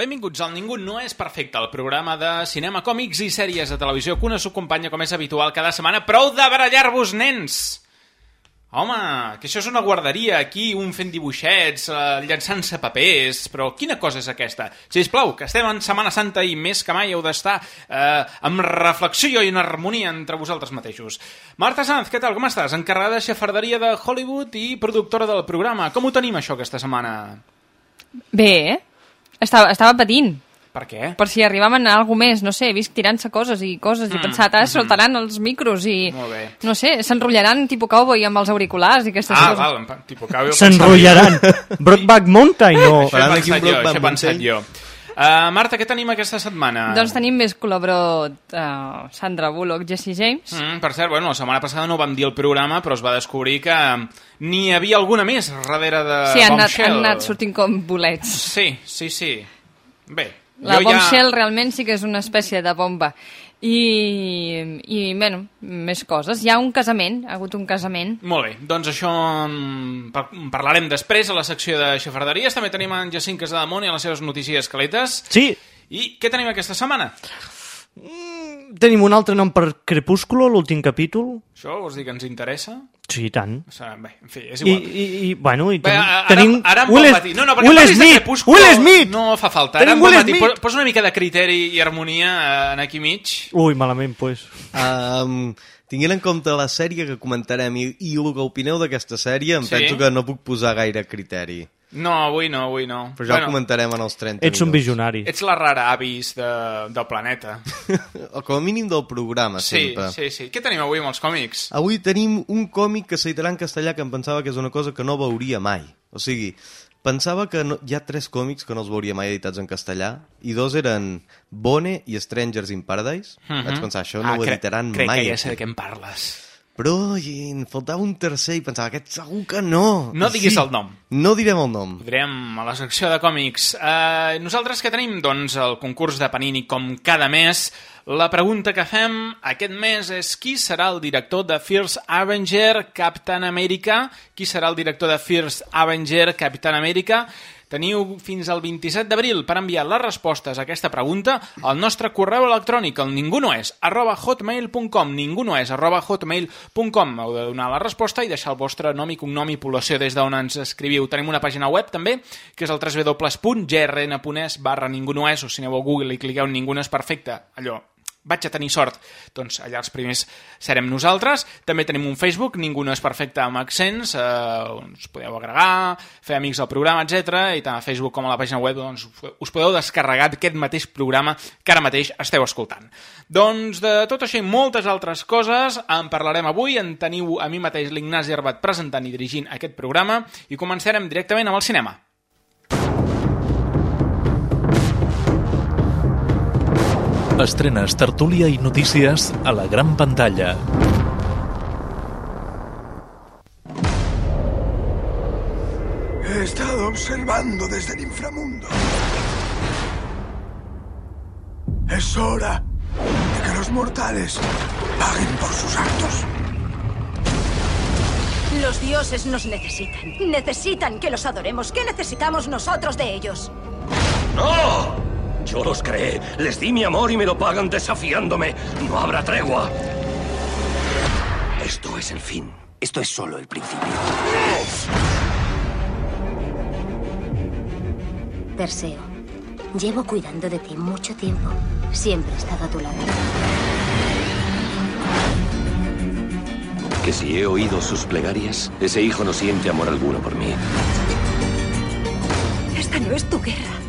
Benvinguts al Ningú no és perfecte, el programa de cinema, còmics i sèries de televisió que una s'acompanya, com és habitual, cada setmana. Prou de barallar-vos, nens! Home, que això és una guarderia, aquí un fent dibuixets, eh, llançant-se papers, però quina cosa és aquesta? Sisplau, que estem en Setmana Santa i més que mai heu d'estar eh, amb reflexió i en harmonia entre vosaltres mateixos. Marta Sanz, què tal, com estàs? Encarregada de xafarderia de Hollywood i productora del programa. Com ho tenim, això, aquesta setmana? Bé, estava, estava patint. Per què? Per si arribaven a alguna més, no sé, he vist tirant-se coses i coses i he pensat, ah, soltaran els micros i, Molt bé. no sé, s'enrotllaran tipus cowboy amb els auriculars i aquestes Ah, coses. val, en pa- tipus cau... S'enrotllaran. Brokeback Mountain, no. Això he pensat jo, això he pensat jo. Uh, Marta, què tenim aquesta setmana? Doncs tenim més col·laborador uh, Sandra Bullock, Jesse James. Mm, per cert, bueno, la setmana passada no vam dir el programa, però es va descobrir que n'hi havia alguna més darrere de sí, han anat, han anat sortint com bolets. Sí, sí, sí. Bé, La bombshell realment sí que és una espècie de bomba. I, i bueno, més coses. Hi ha un casament, ha hagut un casament. Molt bé, doncs això en en parlarem després a la secció de xafarderies. També tenim en Jacint Casademont i a les seves notícies caletes. Sí, I què tenim aquesta setmana? tenim un altre nom per Crepúsculo, l'últim capítol. Això vols dir que ens interessa? Sí, i tant. O sigui, bé, en fi, és I, igual. i, i bueno, i Bé, tenim, ara, tenim ara em Will, patir. No, no, perquè Will Smith, Will Smith! No fa falta. Ara Tenim pot Will. Smith! Pos- Posa una mica de criteri i harmonia eh, en aquí mig. Ui, malament, pues. Um, tinguent en compte la sèrie que comentarem i, i el que opineu d'aquesta sèrie, em Sí? penso que no puc posar gaire criteri. No, avui no, avui no. Però ja bueno, ho comentarem en els 30 Ets un minuts. visionari. Ets la rara avis de, del planeta. O com a mínim del programa, Sí, sempre. sí, sí. Què tenim avui amb els còmics? Avui tenim un còmic que s'editarà en castellà que em pensava que és una cosa que no veuria mai. O sigui, pensava que no, hi ha tres còmics que no els veuria mai editats en castellà i dos eren Bone i Strangers in Paradise. Vaig pensar, això no ho Mhm. Ah, cre- editaran crec mai. que ja sé aquí. de què em parles. Però i, en faltava un tercer i pensava, aquest segur que no. No diguis el nom. No direm el nom. Podrem a la secció de còmics. Uh, nosaltres què tenim? Doncs el concurs de Panini com cada mes. La pregunta que fem aquest mes és qui serà el director de First Avenger Captain America? Qui serà el director de First Avenger Captain America? Teniu fins al 27 d'abril per enviar les respostes a aquesta pregunta al nostre correu electrònic, el ningunoes, arroba hotmail.com, ningunoes, arroba hotmail.com. Heu de donar la resposta i deixar el vostre nom i cognom i població des d'on ens escriviu. Tenim una pàgina web també, que és el www.grn.es barra ningunoes, o si aneu a Google i cliqueu en ninguno és perfecte, allò vaig a tenir sort, doncs allà els primers serem nosaltres. També tenim un Facebook, Ningú no és perfecte amb accents, eh, on us podeu agregar, fer amics del programa, etc. I tant a Facebook com a la pàgina web doncs, us podeu descarregar aquest mateix programa que ara mateix esteu escoltant. Doncs de tot això i moltes altres coses en parlarem avui. En teniu a mi mateix l'Ignasi Arbat presentant i dirigint aquest programa i començarem directament amb el cinema. Estrenes, tertúlia i notícies a la gran pantalla. He estado observando desde el inframundo. Es hora de que los mortales paguen por sus actos. Los dioses nos necesitan. Necesitan que los adoremos. ¿Qué necesitamos nosotros de ellos? ¡No! Yo los creé, les di mi amor y me lo pagan desafiándome. No habrá tregua. Esto es el fin. Esto es solo el principio. Perseo, llevo cuidando de ti mucho tiempo. Siempre he estado a tu lado. Que si he oído sus plegarias, ese hijo no siente amor alguno por mí. Es Esta no es tu guerra.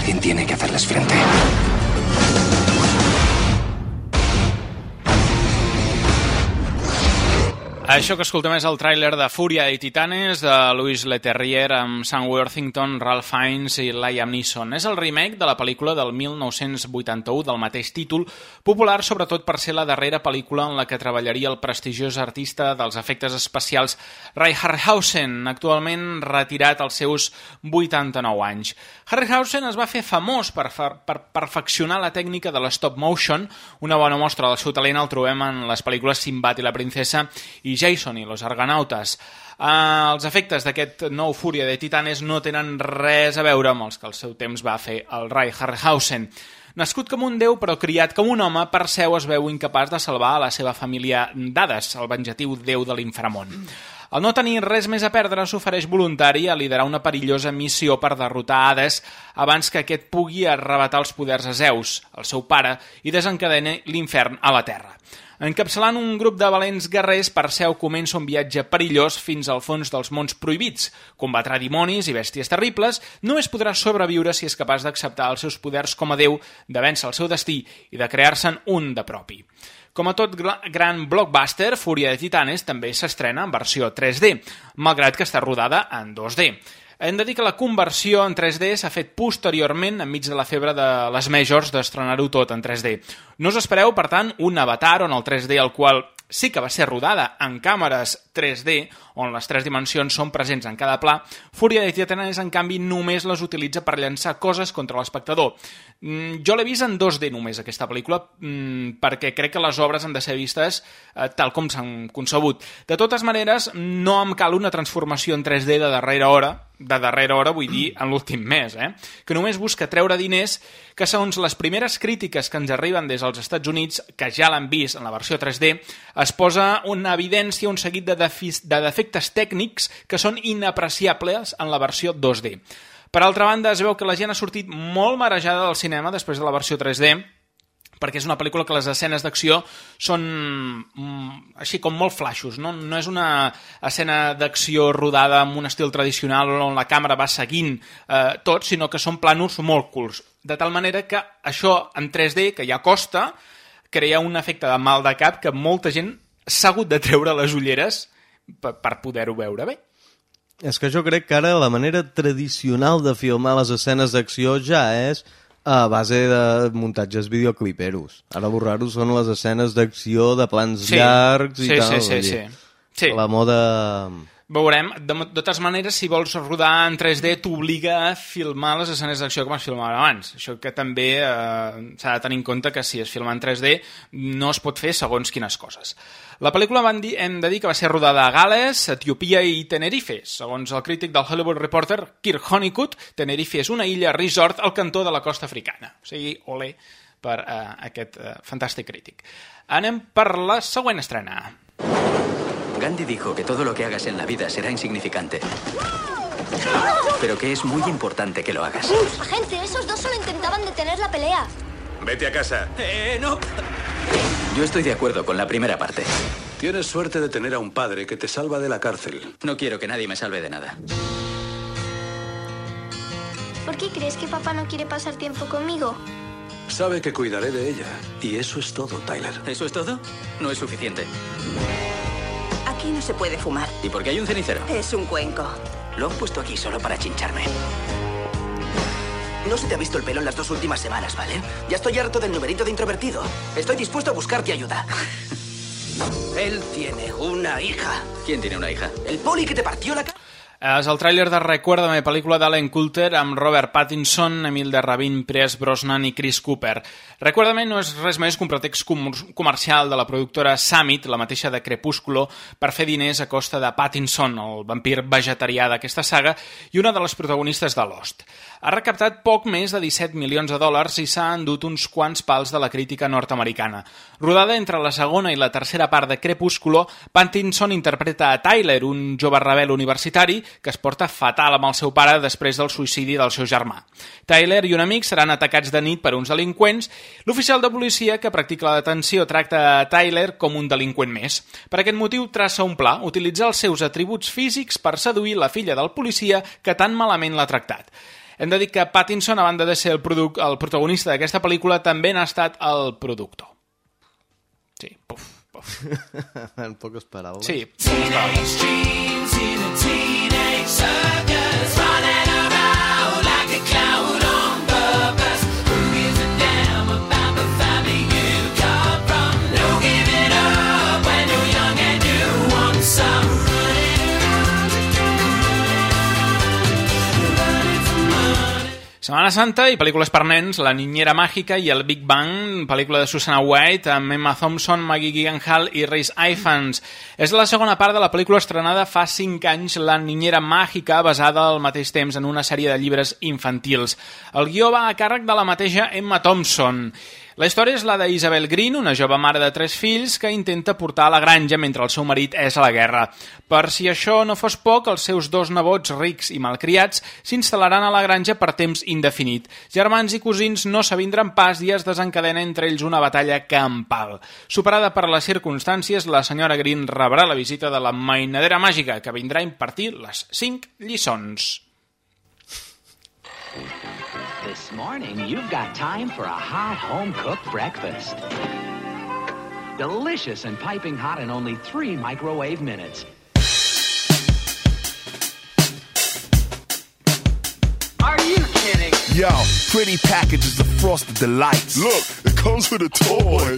Alguien tiene que hacerles frente. Això que escoltem és el tràiler de Fúria i Titanes de Louis Leterrier amb Sam Worthington, Ralph Fiennes i Liam Neeson. És el remake de la pel·lícula del 1981 del mateix títol, popular sobretot per ser la darrera pel·lícula en la que treballaria el prestigiós artista dels efectes especials Ray Harryhausen, actualment retirat als seus 89 anys. Harryhausen es va fer famós per, per perfeccionar la tècnica de l'stop motion, una bona mostra del seu talent el trobem en les pel·lícules Simbat i la princesa i Jason i los argonautes. Uh, els efectes d'aquest nou Fúria de Titanes no tenen res a veure amb els que al seu temps va fer el Ray Harryhausen. Nascut com un déu però criat com un home, Perseu es veu incapaç de salvar a la seva família d'Hades, el venjatiu déu de l'inframont. Al no tenir res més a perdre, s'ofereix voluntari a liderar una perillosa missió per derrotar Hades abans que aquest pugui arrebatar els poders a Zeus, el seu pare, i desencadeni l'infern a la Terra. Encapçalant un grup de valents guerrers, Perseu comença un viatge perillós fins al fons dels mons prohibits. Combatrà dimonis i bèsties terribles, només podrà sobreviure si és capaç d'acceptar els seus poders com a déu, de vèncer el seu destí i de crear-se'n un de propi. Com a tot gran blockbuster, Fúria de Titanes també s'estrena en versió 3D, malgrat que està rodada en 2D. Hem de dir que la conversió en 3D s'ha fet posteriorment enmig de la febre de les majors d'estrenar-ho tot en 3D. No us espereu, per tant, un avatar on el 3D, el qual sí que va ser rodada en càmeres 3D, on les tres dimensions són presents en cada pla, Fúria de Titanes, en canvi, només les utilitza per llançar coses contra l'espectador. Mm, jo l'he vist en 2D només, aquesta pel·lícula, mm, perquè crec que les obres han de ser vistes eh, tal com s'han concebut. De totes maneres, no em cal una transformació en 3D de darrera hora, de darrera hora vull dir en l'últim mes, eh? que només busca treure diners que segons les primeres crítiques que ens arriben des dels Estats Units, que ja l'han vist en la versió 3D, es posa una evidència, un seguit de, de defectes tècnics que són inapreciables en la versió 2D. Per altra banda, es veu que la gent ha sortit molt marejada del cinema després de la versió 3D, perquè és una pel·lícula que les escenes d'acció són mm, així com molt flaixos, no? no és una escena d'acció rodada amb un estil tradicional on la càmera va seguint eh, tot, sinó que són plànols molt curts, de tal manera que això en 3D, que ja costa, crea un efecte de mal de cap que molta gent s'ha hagut de treure les ulleres per, per poder-ho veure bé. És que jo crec que ara la manera tradicional de filmar les escenes d'acció ja és a base de muntatges videocliperos. Ara el raro són les escenes d'acció de plans sí. llargs i sí, tal. Sí, sí, sí. sí. La moda... Veurem. De, totes maneres, si vols rodar en 3D, t'obliga a filmar les escenes d'acció com es filmaven abans. Això que també eh, s'ha de tenir en compte que si es filma en 3D no es pot fer segons quines coses. La pel·lícula van dir, hem de dir que va ser rodada a Gales, Etiopia i Tenerife. Segons el crític del Hollywood Reporter, Kirk Honeycutt, Tenerife és una illa resort al cantó de la costa africana. O sigui, olé per eh, aquest eh, fantàstic crític. Anem per la següent estrena. Gandhi dijo que todo lo que hagas en la vida será insignificante. Pero que es muy importante que lo hagas. Agente, esos dos solo intentaban detener la pelea. Vete a casa. Eh, no. Yo estoy de acuerdo con la primera parte. Tienes suerte de tener a un padre que te salva de la cárcel. No quiero que nadie me salve de nada. ¿Por qué crees que papá no quiere pasar tiempo conmigo? Sabe que cuidaré de ella. Y eso es todo, Tyler. ¿Eso es todo? No es suficiente. Aquí no se puede fumar. ¿Y por qué hay un cenicero? Es un cuenco. Lo han puesto aquí solo para chincharme. No se te ha visto el pelo en las dos últimas semanas, ¿vale? Ya estoy harto del numerito de introvertido. Estoy dispuesto a buscarte ayuda. Él tiene una hija. ¿Quién tiene una hija? El poli que te partió la cara. És el tràiler de Recuérdame, pel·lícula d'Alan Coulter amb Robert Pattinson, Emil de Rabin, Pierce Brosnan i Chris Cooper. Recuérdame no és res més que un pretext com comercial de la productora Summit, la mateixa de Crepúsculo, per fer diners a costa de Pattinson, el vampir vegetarià d'aquesta saga, i una de les protagonistes de Lost. Ha recaptat poc més de 17 milions de dòlars i s'ha endut uns quants pals de la crítica nord-americana. Rodada entre la segona i la tercera part de Crepúsculo, Pattinson interpreta a Tyler, un jove rebel universitari, que es porta fatal amb el seu pare després del suïcidi del seu germà. Tyler i un amic seran atacats de nit per uns delinqüents. L'oficial de policia que practica la detenció tracta a Tyler com un delinqüent més. Per aquest motiu traça un pla, utilitzar els seus atributs físics per seduir la filla del policia que tan malament l'ha tractat. Hem de dir que Pattinson, a banda de ser el, el protagonista d'aquesta pel·lícula, també n'ha estat el productor. Sí, puf, puf. en poques paraules. Sí, poques paraules. Side. Setmana Santa i pel·lícules per nens, La niñera màgica i El Big Bang, pel·lícula de Susanna White amb Emma Thompson, Maggie Gyllenhaal i Rhys Ifans. És la segona part de la pel·lícula estrenada fa 5 anys, La niñera màgica, basada al mateix temps en una sèrie de llibres infantils. El guió va a càrrec de la mateixa Emma Thompson. La història és la d'Isabel Green, una jove mare de tres fills que intenta portar a la granja mentre el seu marit és a la guerra. Per si això no fos poc, els seus dos nebots rics i malcriats s'instal·laran a la granja per temps indefinit. Germans i cosins no s'avindran pas i es desencadena entre ells una batalla campal. Superada per les circumstàncies, la senyora Green rebrà la visita de la mainadera màgica, que vindrà a impartir les cinc lliçons. This morning, you've got time for a hot home-cooked breakfast. Delicious and piping hot in only three microwave minutes. Are you kidding? Yo, pretty packages of frosted delights. Look, it comes with a toy.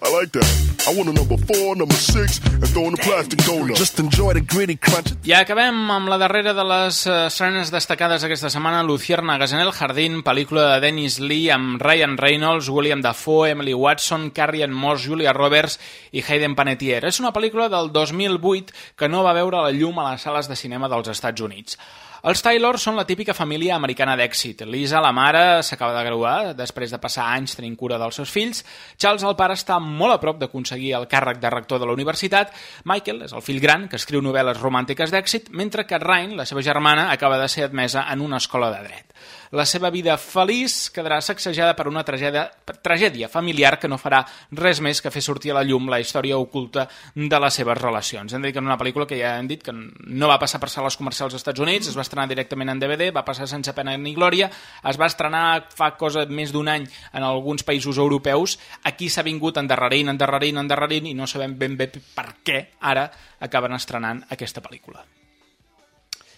I like that. I want a number four, number six, and throw in the plastic donut. Just enjoy the gritty crunch. I acabem amb la darrera de les eh, estrenes destacades aquesta setmana, Luciérnagas en el Jardín, pel·lícula de Dennis Lee amb Ryan Reynolds, William Dafoe, Emily Watson, Carrie Ann Moss, Julia Roberts i Hayden Panettiere. És una pel·lícula del 2008 que no va veure la llum a les sales de cinema dels Estats Units. Els Taylor són la típica família americana d'èxit. Lisa, la mare, s'acaba de graduar després de passar anys tenint cura dels seus fills. Charles, el pare, està molt a prop d'aconseguir el càrrec de rector de la universitat. Michael és el fill gran, que escriu novel·les romàntiques d'èxit, mentre que Ryan, la seva germana, acaba de ser admesa en una escola de dret. La seva vida feliç quedarà sacsejada per una tragèdia, tragèdia familiar que no farà res més que fer sortir a la llum la història oculta de les seves relacions. Hem de dir que en una pel·lícula que ja hem dit que no va passar per sales comercials als Estats Units, es va estrenar directament en DVD, va passar sense pena ni glòria, es va estrenar fa cosa més d'un any en alguns països europeus, aquí s'ha vingut endarrerint, endarrerint, endarrerint i no sabem ben bé per què ara acaben estrenant aquesta pel·lícula.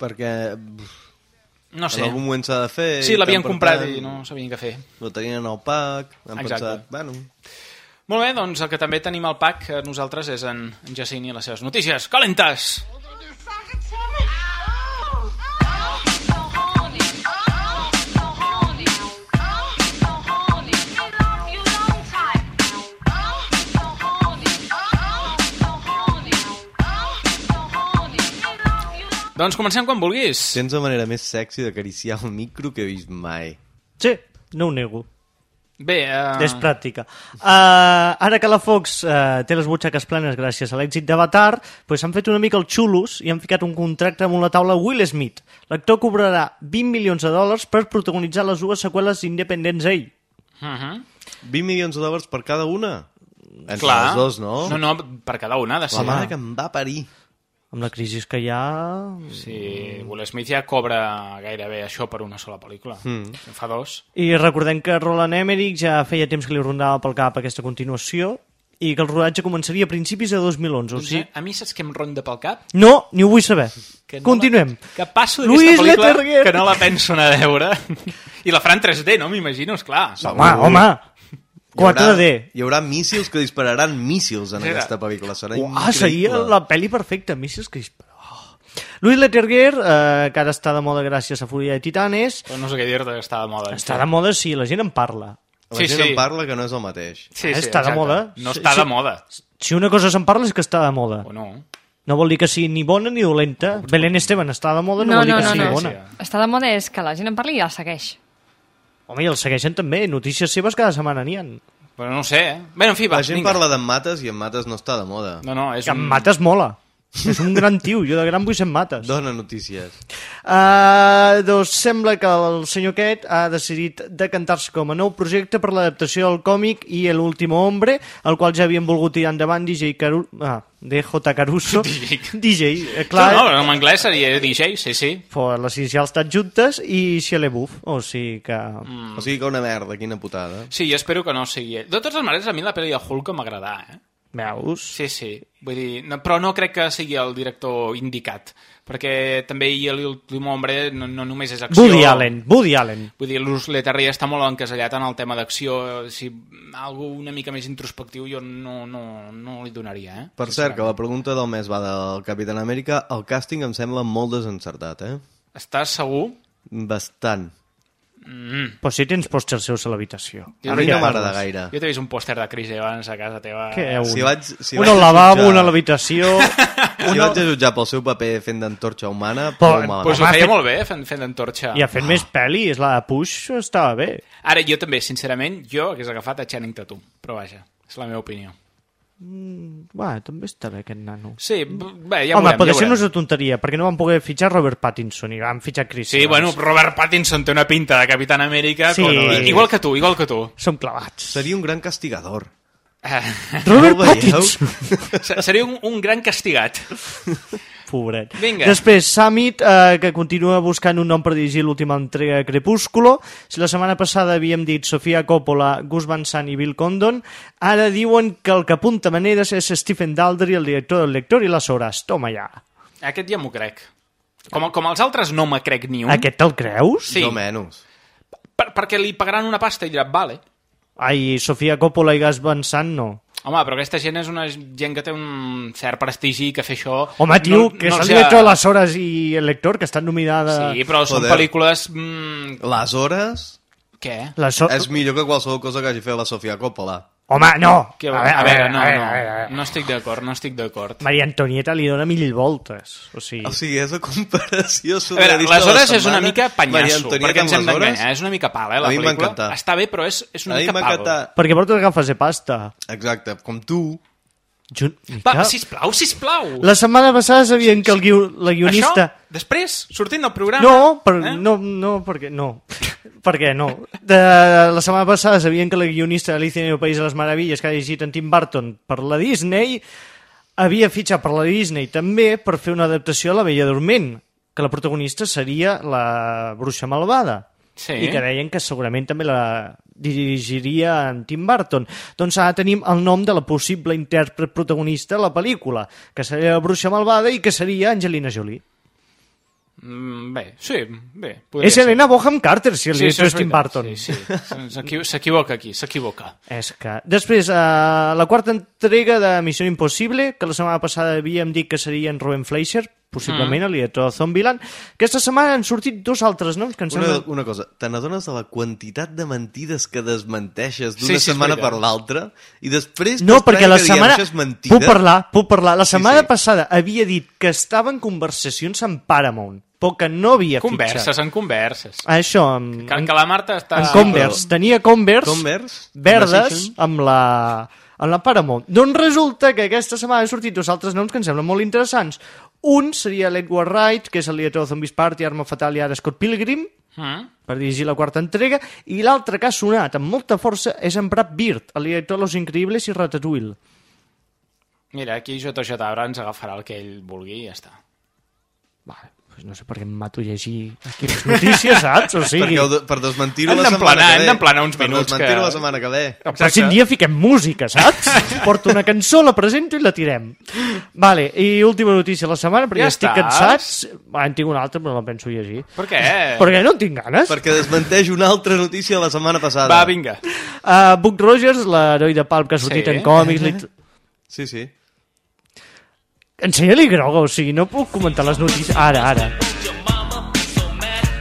Perquè... No sé. En algun moment s'ha de fer... Sí, l'havien comprat i no sabien què fer. Lo tenien en el pack, han Exacte. pensat... Bueno, Molt bé, doncs el que també tenim al pack eh, nosaltres és en, Jacint i les seves notícies. Calentes! Doncs comencem quan vulguis. Tens la manera més sexy d'acariciar el micro que he vist mai. Sí, no ho nego. Bé, uh... És pràctica. Uh, ara que la Fox uh, té les butxaques plenes gràcies a l'èxit d'Avatar, pues s'han fet una mica els xulos i han ficat un contracte amb la taula Will Smith. L'actor cobrarà 20 milions de dòlars per protagonitzar les dues seqüeles independents ell. Uh -huh. 20 milions de dòlars per cada una? Entre Clar. els dos, no? No, no, per cada una ha de La ser. mare que em va parir. Amb la crisi que hi ha... Sí, Will Smith ja cobra gairebé això per una sola pel·lícula. Mm. En fa dos. I recordem que Roland Emmerich ja feia temps que li rondava pel cap aquesta continuació i que el rodatge començaria a principis de 2011. O Doncs sigui... a mi saps què em ronda pel cap? No, ni ho vull saber. Que no Continuem. La, que passo d'aquesta pel·lícula Letterger. que no la penso anar a veure. I la faran 3D, no? M'imagino, esclar. Home, home. Haurà- 4D. Hi haurà míssils que dispararan míssils en Mira. aquesta pel·lícula. Serà Ah, seria increïble. la pel·li perfecta, Míssils que dispara. Oh. Louis Letterger, eh, que ara està de moda gràcies a Fúria de Titanes, Però no sé què dir-te, que està de moda. està de moda, sí, la gent en parla. La Sí, gent sí. en parla que no és el mateix. Sí, sí, està exacte. de moda. No està sí. de moda. Si una cosa se'n parla és que està de moda. O no. No vol dir que sigui ni bona ni dolenta. Belén Esteban està de moda, no, No, vol dir no, que no, sigui no. bona. Està de moda és que la gent en parli i la segueix. Home, i el segueixen també. Notícies seves cada setmana n'hi ha. Però no ho sé, eh? Bé, en fi, va, La gent vinga. parla d'en Mates i en Mates no està de moda. No, no, és Que en un... Mates mola. És un gran tio, jo de gran vull ser mates. Dona notícies. Uh, doncs sembla que el senyor aquest ha decidit decantar-se com a nou projecte per l'adaptació del còmic i El último hombre, el qual ja havien volgut tirar endavant DJ Caruso... Ah, DJ Caruso. DJ. DJ, eh, clar. No, no, en anglès seria DJ, sí, sí. Pues les inicials estan juntes i Shia LaBeouf, o sigui que... Mm. O sigui que una merda, quina putada. Sí, jo espero que no sigui... De totes maneres, a mi la pel·li de Hulk m'agradà, eh? Veus? Sí, sí. Vull dir, no, però no crec que sigui el director indicat, perquè també i l'últim hombre no, no només és acció... Woody Allen, Woody Allen. Vull dir, l'Us Leterrier està molt encasellat en el tema d'acció. Si algú una mica més introspectiu jo no, no, no li donaria, eh? Per cert, que la pregunta del mes va del Capitán Amèrica, el càsting em sembla molt desencertat, eh? Estàs segur? Bastant. Mm. Però si tens pòsters seus a l'habitació. A mi no m'agrada gaire. Jo t'he vist un pòster de Chris Evans a casa teva. Què, un? Si vaig, si un vaig al lavabo, jutjar- un a l'habitació... Si una- vaig a jutjar pel seu paper fent d'antorxa humana, Però- malament. Pues ho feia fet- molt bé, fent, fent d'antorxa. I ha fet més pel·lis, la de Push estava bé. Ara, jo també, sincerament, jo hagués agafat a Channing Tatum. Però vaja, és la meva opinió. Mm, va, també està bé aquest nano. Sí, bé, ja Home, veurem, ja ser veurem. una tonteria, perquè no van poder fitxar Robert Pattinson i van fitxar Chris Sí, Evans. bueno, Robert Pattinson té una pinta de Capitán Amèrica Sí. com... igual que tu, igual que tu. Som clavats. Seria un gran castigador. Robert No? Pattinson. Seria un, un gran castigat. Pobret. Vinga. Després, Summit, eh, que continua buscant un nom per dirigir l'última entrega de Crepúsculo. Si la setmana passada havíem dit Sofia Coppola, Gus Van Sant i Bill Condon, ara diuen que el que apunta maneres és Stephen Daldry, el director del lector i les hores. Toma ja. Aquest ja m'ho crec. Com, com els altres no me crec ni un. Aquest te'l creus? Sí. Jo menys. Per, perquè li pagaran una pasta i dirà, vale. Ai, Sofia Coppola i Gus Van Sant no. Home, però aquesta gent és una gent que té un cert prestigi que fer això... Home, tio, que és els el director de les hores i el lector, que estan nominada... Sí, però són Joder. pel·lícules... Mm, Les hores què? Les so... és millor que qualsevol cosa que hagi fet la Sofia Coppola. Home, no! Que, a, veure, a veure, no, no, no estic d'acord, no estic d'acord. Maria Antonieta li dona mil voltes. O sigui... O sigui, és la comparació A veure, les la hores és una mica panyasso, perquè ens hem les d'enganyar. És una mica pal, eh, la A pel·lícula. Està bé, però és, és una A mi mica pal. Perquè portes agafes de pasta. Exacte, com tu. Jun... Va, sisplau, sisplau. La setmana passada sabien que el guiu... la guionista... Això, després, sortint del programa... No, per... Eh? no, no, perquè no. per què no? De... La setmana passada sabien que la guionista d'Alicia en el País de les Meravilles que ha llegit en Tim Burton per la Disney havia fitxat per la Disney també per fer una adaptació a La Bella Dorment, que la protagonista seria la bruixa malvada. Sí. I que deien que segurament també la dirigiria en Tim Burton. Doncs ara tenim el nom de la possible intèrpret protagonista de la pel·lícula, que seria la bruixa malvada i que seria Angelina Jolie. Mm, bé, sí, bé. És ser. Helena Bonham Carter, si el Sí, director això és Tim Burton. Sí, sí. S'equi- S'equivoca aquí, s'equivoca. És que... Després, eh, la quarta entrega de Missió Impossible, que la setmana passada havíem dit que seria en Robin Fleischer, possiblement Mm. el director de Zombieland. Aquesta setmana han sortit dos altres noms que em Una, semblen... una cosa, te n'adones de la quantitat de mentides que desmenteixes d'una Sí, sí, setmana per l'altra i després No, perquè la diem, setmana... "Això és mentida. Puc parlar, puc parlar. La Sí, setmana sí. passada havia dit que estava en conversacions amb Paramount, però que no havia Converses, fitxat. en converses. Això, amb, Que, que la Marta està... en Converse. Tenia Converse, Converse? verdes amb la, amb la Paramount. Doncs resulta que aquesta setmana han sortit dos altres noms que em semblen molt interessants. Un seria l'Edward Wright, que és el director de Zombies Party, Arma Fatal i ara Scott Pilgrim, Mm? per dirigir la quarta entrega, i l'altre que ha sonat amb molta força és en Brad Bird, el director de Los Increíbles i Ratatouille. Mira, aquí JJ Abrams agafarà el que ell vulgui i ja està. Vale, pues no sé per què em mato a llegir aquí les notícies, saps? O sigui... Perquè per desmentir-ho Hem la setmana que hem ve. d'emplenar uns per minuts desmentir-ho que- la setmana que ve. El pròxim dia fiquem música, saps? Porto una cançó, la presento i la tirem. Vale, i última notícia de la setmana, perquè Ja ja estic estàs? cansats. Va, en tinc una altra, però no la penso llegir. Per què? Perquè no tinc ganes. Perquè desmenteix una altra notícia de la setmana passada. Va, vinga. Uh, Buck Rogers, l'heroi de Palp que ha sortit Sí. en còmics... Lit... Sí, sí. Ensenya-li groga, o sigui, no puc comentar les notícies... Ara, ara.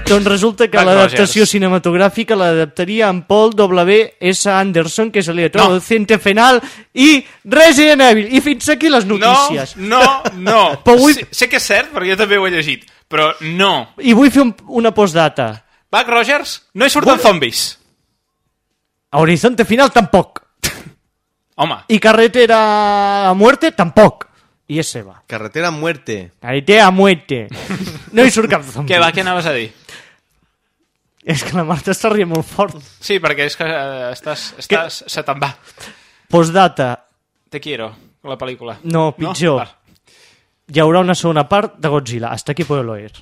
Doncs resulta que l'adaptació cinematogràfica l'adaptaria en Paul W. S. Anderson, que és el director No. del Cente Fenal, i Resident Evil. I fins aquí les notícies. No, no, no. Però vull- sé, sé que és cert, perquè jo també ho he llegit, però no. I vull fer un, una postdata. Buck Rogers no hi surten zombis. A Horizonte Final tampoc. Home, I Carretera a Muerte tampoc. I és seva. Carretera a muerte. Carretera a muerte. No hi surt cap zombi. Què va, què anaves a dir? És que la Marta està rient molt fort. Sí, perquè és que eh, estàs, estàs, se te'n va. Postdata. Te quiero, la pel·lícula. No, pitjor. No? Hi haurà una segona part de Godzilla. Hasta aquí puedo leer.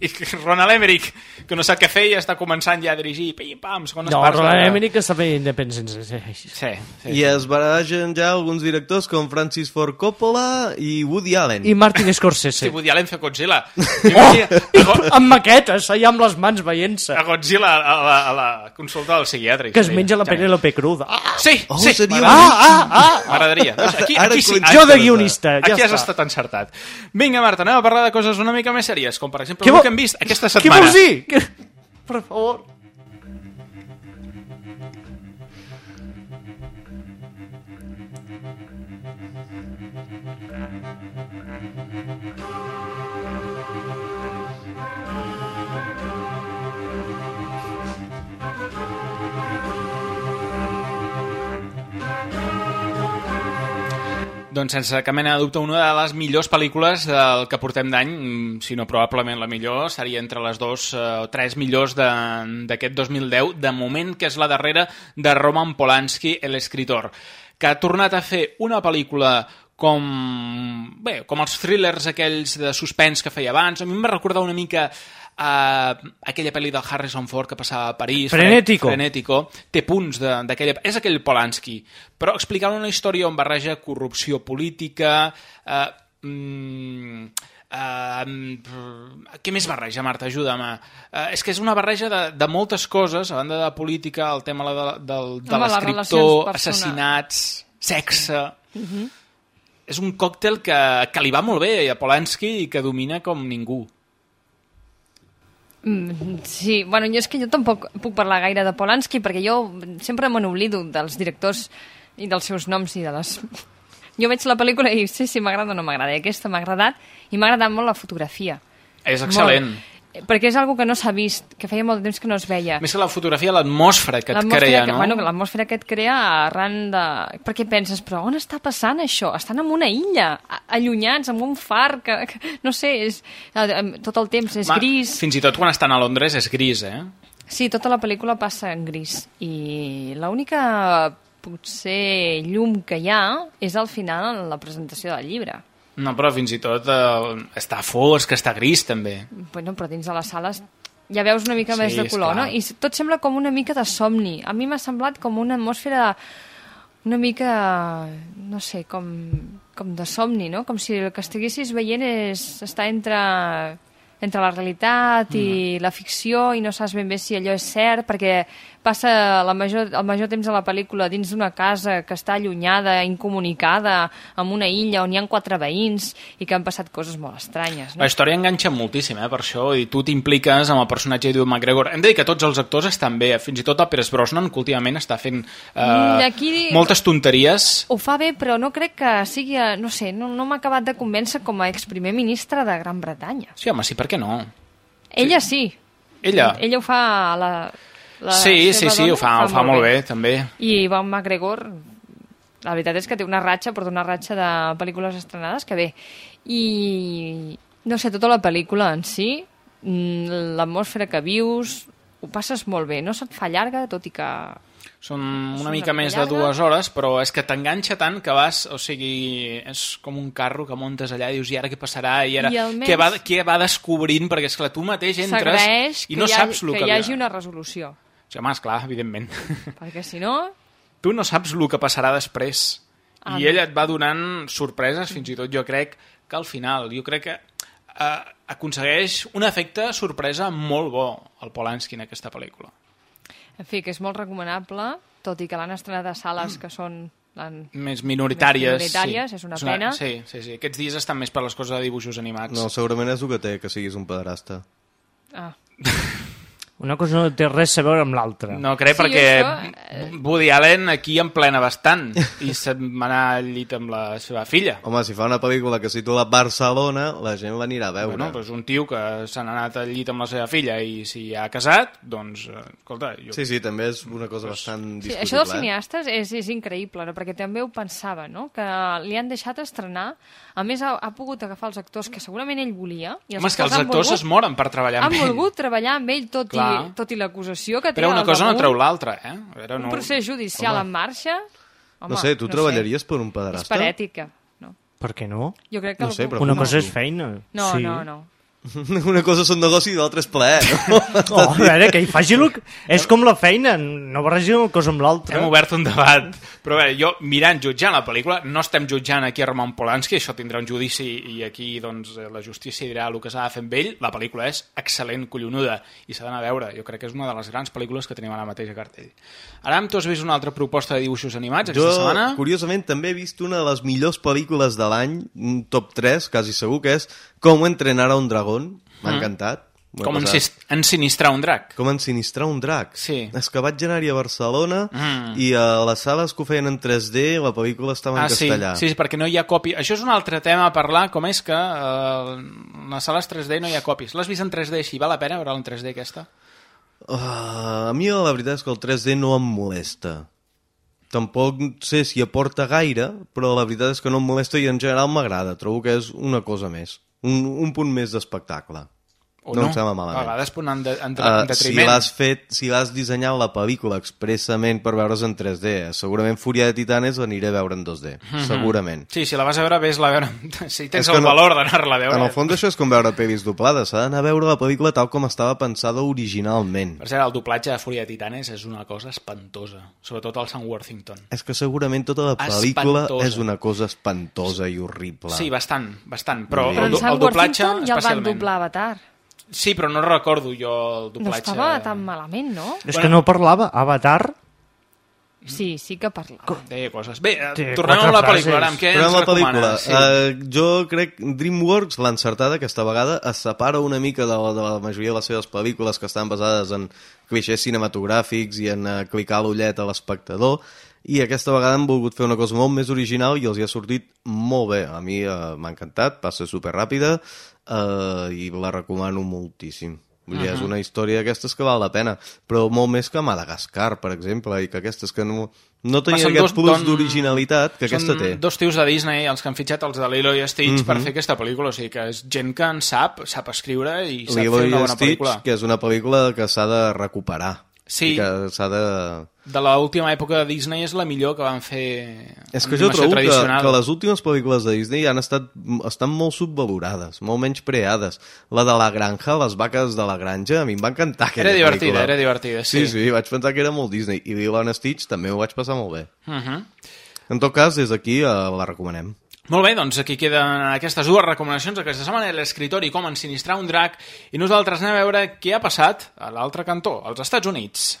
I que Ronald Emmerich, que no sap què fer i està començant ja a dirigir, pim, pam, segones No, parts. Roland de- Emmerich està fent independent. Sí, Sí, sí. I es barallen ja alguns directors com Francis Ford Coppola i Woody Allen. I Martin Scorsese. Sí, Woody Allen fer Godzilla. Oh, amb maquetes, allà amb les mans veient-se. A Godzilla a la, a la consulta del psiquiàtric. Que es seria. menja la Ja. Penélope cruda. Ah, Sí, Oh, sí. seria m'agradaria. ah, ah, ah. M'agradaria. Doncs Aquí, Ara aquí sí. Jo de guionista, ja Aquí has està. estat encertat. Vinga, Marta, anem a parlar de coses una mica més sèries, com per exemple Què que hem vist aquesta Què setmana. vols dir? Que... Per favor. Doncs sense cap mena de dubte, una de les millors pel·lícules del que portem d'any, mm, si no probablement la millor, seria entre les dos eh, o tres millors d'aquest 2010, de moment, que és la darrera de Roman Polanski, l'escritor, que ha tornat a fer una pel·lícula com, bé, com els thrillers aquells de suspens que feia abans. A mi em va recordar una mica a aquella pel·li del Harrison Ford que passava a París. Frenético. Frenético. Té punts de- d'aquella... És aquell Polanski, però explicant una història on barreja corrupció política... Eh, mm, Uh, què més barreja, Marta? Ajuda'm. Uh, és que és una barreja de, de moltes coses, a banda de política, el tema de, de, de l'escriptor, assassinats, sexe... Uh -huh. És un còctel que, que li va molt bé a Polanski i que domina com ningú. Mm, Sí, bueno, jo és que jo tampoc puc parlar gaire de Polanski perquè jo sempre me n'oblido dels directors i dels seus noms i de les... Jo veig la pel·lícula i sí, sí, m'agrada o no m'agrada. Aquesta m'ha agradat i m'ha agradat molt la fotografia. És excel·lent. Molt. Perquè és algo que no s'ha vist, que feia molt de temps que no es veia. Més que la fotografia, l'atmosfera que et crea, que, no? Bueno, l'atmosfera que et crea arran de... Perquè penses, però on està passant això? Estan en una illa, allunyats, amb un far, que, que no sé, és, eh, tot el temps és Ma, gris. Fins i tot quan estan a Londres és gris, eh? Sí, tota la pel·lícula passa en gris. I l'única, potser, llum que hi ha és al final en la presentació del llibre. No, però fins i tot eh, està fosc, està gris, també. Bueno, però dins de les sales ja veus una mica Sí, més de color, no? I tot sembla com una mica de somni. A mi m'ha semblat com una atmosfera una mica, no sé, com, com de somni, no? Com si el que estiguessis veient és estar entre, entre la realitat i Mm. la ficció i no saps ben bé si allò és cert, perquè passa la major, el major temps de la pel·lícula dins d'una casa que està allunyada, incomunicada, amb una illa on hi ha quatre veïns i que han passat coses molt estranyes, no? La història enganxa moltíssim, eh, per això, i tu t'impliques amb el personatge d'Ewan McGregor. Hem de dir que tots els actors estan bé, fins i tot el Pierce Brosnan, que últimament està fent eh, Mm, aquí- moltes tonteries. Ho fa bé, però no crec que sigui, eh, no sé, no, no m'ha acabat de convèncer com a exprimer ministre de Gran Bretanya. Sí, home, sí, per què no? Ella sí. Ella? Ella ho fa a la, la sí, sí, sí, ho fa, ho fa molt bé, també. I Ivan McGregor, la veritat és que té una ratxa, porta una ratxa de pel·lícules estrenades que bé. I, no sé, tota la pel·lícula en si, mm, l'atmosfera que vius, ho passes molt bé, no se't fa llarga, tot i que Són una una mica més de llarga. dues hores, però és que t'enganxa tant que vas, o sigui, és com un carro que montes allà i dius, i ara què passarà? I ara I almenys- què, va, què va descobrint? Perquè és que tu mateix entres i que, no hi, saps hagi, el que que... hi hagi una resolució. Sí, home, esclar, evidentment. Perquè si no, tu no saps el que passarà després. Ah, I no. ella et va donant sorpreses, fins i tot jo crec que al final, jo crec que eh, aconsegueix un efecte sorpresa molt bo el Polanski en aquesta pel·lícula. en fi, que és molt recomanable, tot i que l'han estrenat a sales que són... l'han- Més minoritàries. Més minoritàries, sí. és una pena. Sí, sí, sí. Aquests dies estan més per les coses de dibuixos animats. No, segurament és el que té, que siguis un pedrasta. Ah. Una cosa no té res a veure amb l'altra. No crec, Sí, perquè això, Woody Allen aquí en plena bastant i se'n va anar al llit amb la seva filla. Home, si fa una pel·lícula que es titula Barcelona, la gent l'anirà a veure. Bueno, doncs un tio que se n'ha anat al llit amb la seva filla i si ha casat, doncs, eh, escolta... Jo... Sí, sí, també és una cosa bastant Sí, discutible. això dels eh? cineastes és, és increïble, no? perquè també ho pensava, no? que li han deixat estrenar, a més ha, ha pogut agafar els actors que segurament ell volia. I Home, és que els han actors volgut, es moren per treballar amb Han ell. volgut treballar amb ell tot Clar. i, tot i l'acusació que té Però una cosa no damunt. treu l'altra, eh? Era Un procés judicial Home. en marxa. Home, no sé, tu no treballaries per un Sé. És pederasta? per ètica. No, Per què no? jo crec que No sé, algú- però Una cosa no? és feina. No, sí. no, no. Una cosa són negoci i l'altra és plaer, no? Oh, a veure, que hi faci el... És com la feina, no barregi una cosa amb l'altra. Hem obert un debat. Però bé, jo, mirant, jutjant la pel·lícula, no estem jutjant aquí a Roman Polanski, això tindrà un judici i aquí doncs, eh, la justícia dirà el que s'ha de fer amb ell. La pel·lícula és excel·lent, collonuda, i s'ha d'anar a veure. Jo crec que és una de les grans pel·lícules que tenim ara mateix a cartell. Aram, tu has vist una altra proposta de dibuixos animats aquesta Jo, setmana? curiosament, també he vist una de les millors pel·lícules de l'any, un top 3, quasi segur, que és Com entrenar a un dragón. M'ha Mm. encantat. Com ensinistrar un drac. Com ensinistrar un drac. Sí. És que vaig anar-hi a Barcelona Mm. i a les sales que ho feien en 3D la pel·lícula estava en Ah, sí, castellà. sí, perquè no hi ha còpia. Això és un altre tema a parlar, com és que eh, en les sales 3D no hi ha còpies. L'has vist en 3D així? Val la pena veure en 3D aquesta? Uh, a mi la veritat és que el 3D no em molesta. Tampoc sé si aporta gaire, però la veritat és que no em molesta i en general m'agrada. Trobo que és una cosa més. Un, un punt més d'espectacle. O no, no? em sembla A malament. vegades ponen en, de, en, Uh, en si detriment. l'has fet, si l'has dissenyat la pel·lícula expressament per veure's en 3D, eh, segurament Fúria de Titanes l'aniré a veure en 2D, Mhm. segurament. Sí, si la vas a veure, ves-la a veure. Si tens el no- valor d'anar-la a veure. En el fons això és com veure pel·lis doblades, s'ha d'anar a veure la pel·lícula tal com estava pensada originalment. Per cert, el doblatge de Fúria de Titanes és una cosa espantosa, sobretot el Sam Worthington. És que segurament tota la pel·lícula Espantosa. és una cosa espantosa i horrible. Sí, bastant, bastant. Però. Però el, en el doblatge, Worthington ja el van doblar a Avatar. Sí, però no recordo jo el No doblatge. estava tan malament, no? És que no parlava. Avatar... Sí, sí que parlava. Deia coses. Bé, eh, Té tornem a la frases. pel·lícula, ara, què Però ens amb la pel·lícula, recomanes? Sí. uh, jo crec DreamWorks l'ha encertada aquesta vegada, es separa una mica de la, de la majoria de les seves pel·lícules que estan basades en clixés cinematogràfics i en uh, clicar l'ullet a l'espectador i aquesta vegada han volgut fer una cosa molt més original i els hi ha sortit molt bé. A mi uh, m'ha encantat, passa super uh, i la recomano moltíssim. Vull dir, és Mhm. una història d'aquestes que val la pena, però molt més que Madagascar, per exemple, i que aquestes que no, no tenien Són aquest plus d'originalitat que aquesta té. dos tios de Disney els que han fitxat els de Lilo i Stitch Mhm. per fer aquesta pel·lícula, o sigui que és gent que en sap, sap escriure i sap Lilo fer una bona Stitch, pel·lícula. que és una pel·lícula que s'ha de recuperar. Sí. I que s'ha de... De l'última època de Disney és la millor que van fer És que jo trobo que, que les últimes pel·lícules de Disney han estat, estan molt subvalorades, molt menys preades. La de la granja, les vaques de la granja, a mi em va encantar aquella Era divertida, pel·lícula. era divertida, sí. Sí, sí, vaig pensar que era molt Disney. I Lilo and Stitch també ho vaig passar molt bé. Uh -huh. En tot cas, des d'aquí eh, la recomanem. Molt bé, doncs aquí queden aquestes dues recomanacions aquesta setmana, i com ensinistrar un drac, i nosaltres anem a veure què ha passat a l'altre cantó, als Estats Units.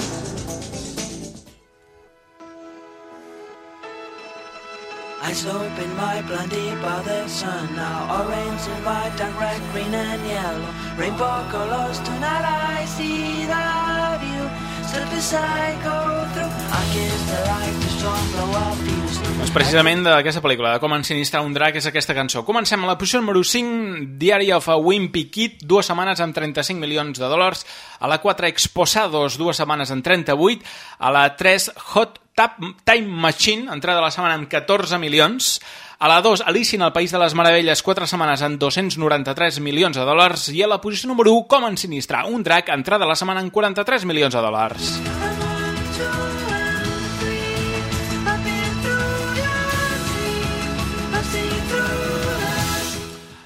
Eyes open wide, blinded by the sun. Now orange and white and red, green and yellow. Rainbow colors tonight I see that you stood beside, go through. I kiss the light, the storm blow up. Doncs precisament d'aquesta pel·lícula, de com ensinistrar un drac, és aquesta cançó. Comencem a la posició número 5, Diary of a Wimpy Kid, dues setmanes amb 35 milions de dòlars. A la 4, Exposados, dues setmanes amb 38. A la 3, Hot Time Machine, entrada de la setmana amb 14 milions. A la 2, Alicia en el País de les Meravelles, 4 setmanes amb 293 milions de dòlars. I a la posició número 1, Com ensinistrar un drac, entrada de la setmana amb 43 milions de dòlars.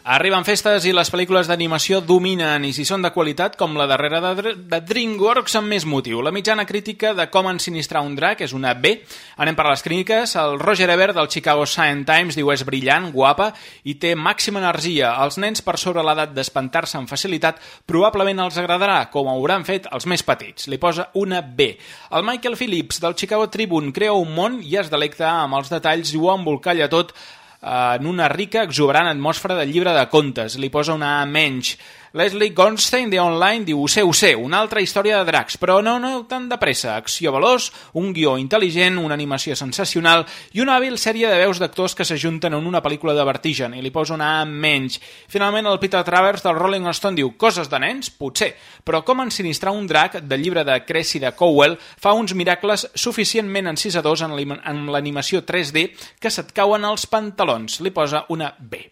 Arriben festes i les pel·lícules d'animació dominen i si són de qualitat com la darrera de, Dr- de DreamWorks amb més motiu. La mitjana crítica de com ensinistrar un drac és una B. Anem per les crítiques. El Roger Ebert del Chicago Science Times diu és brillant, guapa i té màxima energia. Els nens per sobre l'edat d'espantar-se amb facilitat probablement els agradarà, com hauran fet els més petits. Li posa una B. El Michael Phillips del Chicago Tribune crea un món i es delecta amb els detalls i ho embolcalla tot en una rica, exuberant atmosfera del llibre de contes. Li posa una A menys. Leslie Gonstein de Online diu, ho sé, ho sé, una altra història de dracs, però no, no tan de pressa. Acció veloç, un guió intel·ligent, una animació sensacional i una hàbil sèrie de veus d'actors que s'ajunten en una pel·lícula de vertigen i li posa una A menys. Finalment, el Peter Travers del Rolling Stone diu, coses de nens? Potser, però com ensinistrar un drac del llibre de Cressida Cowell fa uns miracles suficientment encisadors en l'animació 3D que se't cauen els pantalons. Li posa una B.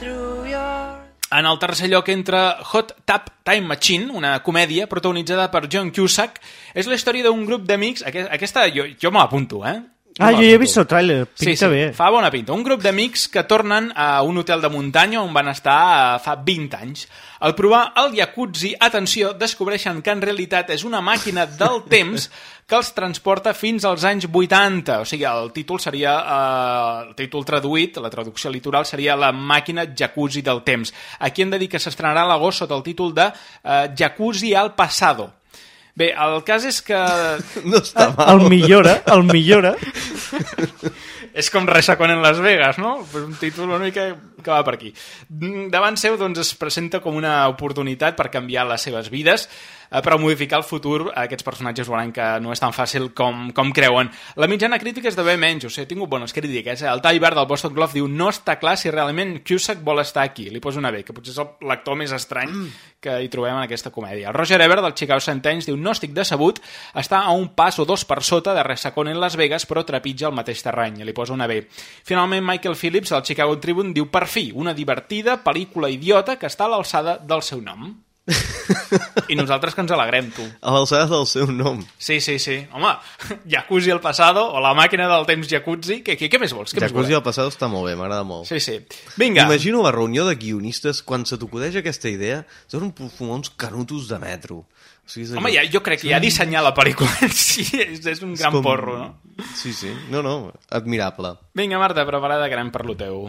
Through your En el tercer lloc entra Hot Tap Time Machine, una comèdia protagonitzada per John Cusack. És la història d'un grup d'amics... Aquest- Aquesta jo, jo me l'apunto, eh? Ah, jo ja he vist el tràiler, pinta bé. Fa bona pinta. Un grup d'amics que tornen a un hotel de muntanya on van estar eh, fa 20 anys. Al provar el jacuzzi, atenció, descobreixen que en realitat és una màquina del temps que els transporta fins als anys 80. O sigui, el títol seria, eh, el títol traduït, la traducció literal seria la màquina jacuzzi del temps. Aquí hem de dir que s'estrenarà a l'agost sota el títol de eh, Jacuzzi al passado. Bé, el cas és que... No està El millora, el millora. És com Resacón en Las Vegas, no? Pues un títol una mica que va per aquí. Davant seu doncs, es presenta com una oportunitat per canviar les seves vides, però modificar el futur aquests personatges veuran que no és tan fàcil com, com creuen. La mitjana crítica és de bé menys, o sigui, he tingut bones crítiques. Eh? El Ty Bar del Boston Globe diu no està clar si realment Cusack vol estar aquí. Li poso una B, que potser és el- l'actor més estrany que hi trobem en aquesta comèdia. El Roger Ebert del Chicago Sun-Times diu no estic decebut, està a un pas o dos per sota de Resacón en Las Vegas, però trepitja el mateix terreny. Li posa una B. Finalment, Michael Phillips del Chicago Tribune diu per fi, una divertida pel·lícula idiota que està a l'alçada del seu nom. I nosaltres que ens alegrem, tu. A l'alçada del seu nom. Sí, sí, sí. Home, Jacuzzi al passado o la màquina del temps Jacuzzi, què, què, què més vols? Què Jacuzzi al passat està molt bé, m'agrada molt. Sí, sí. Vinga. Imagino la reunió de guionistes quan se t'acudeix aquesta idea, són fumar uns canutos de metro. O sigui, és Home, ja, jo crec que ja dissenyar la pel·lícula en si és, és un gran com- porro, no? Sí, sí. No, no, admirable. Vinga, Marta, preparada anem per lo teu.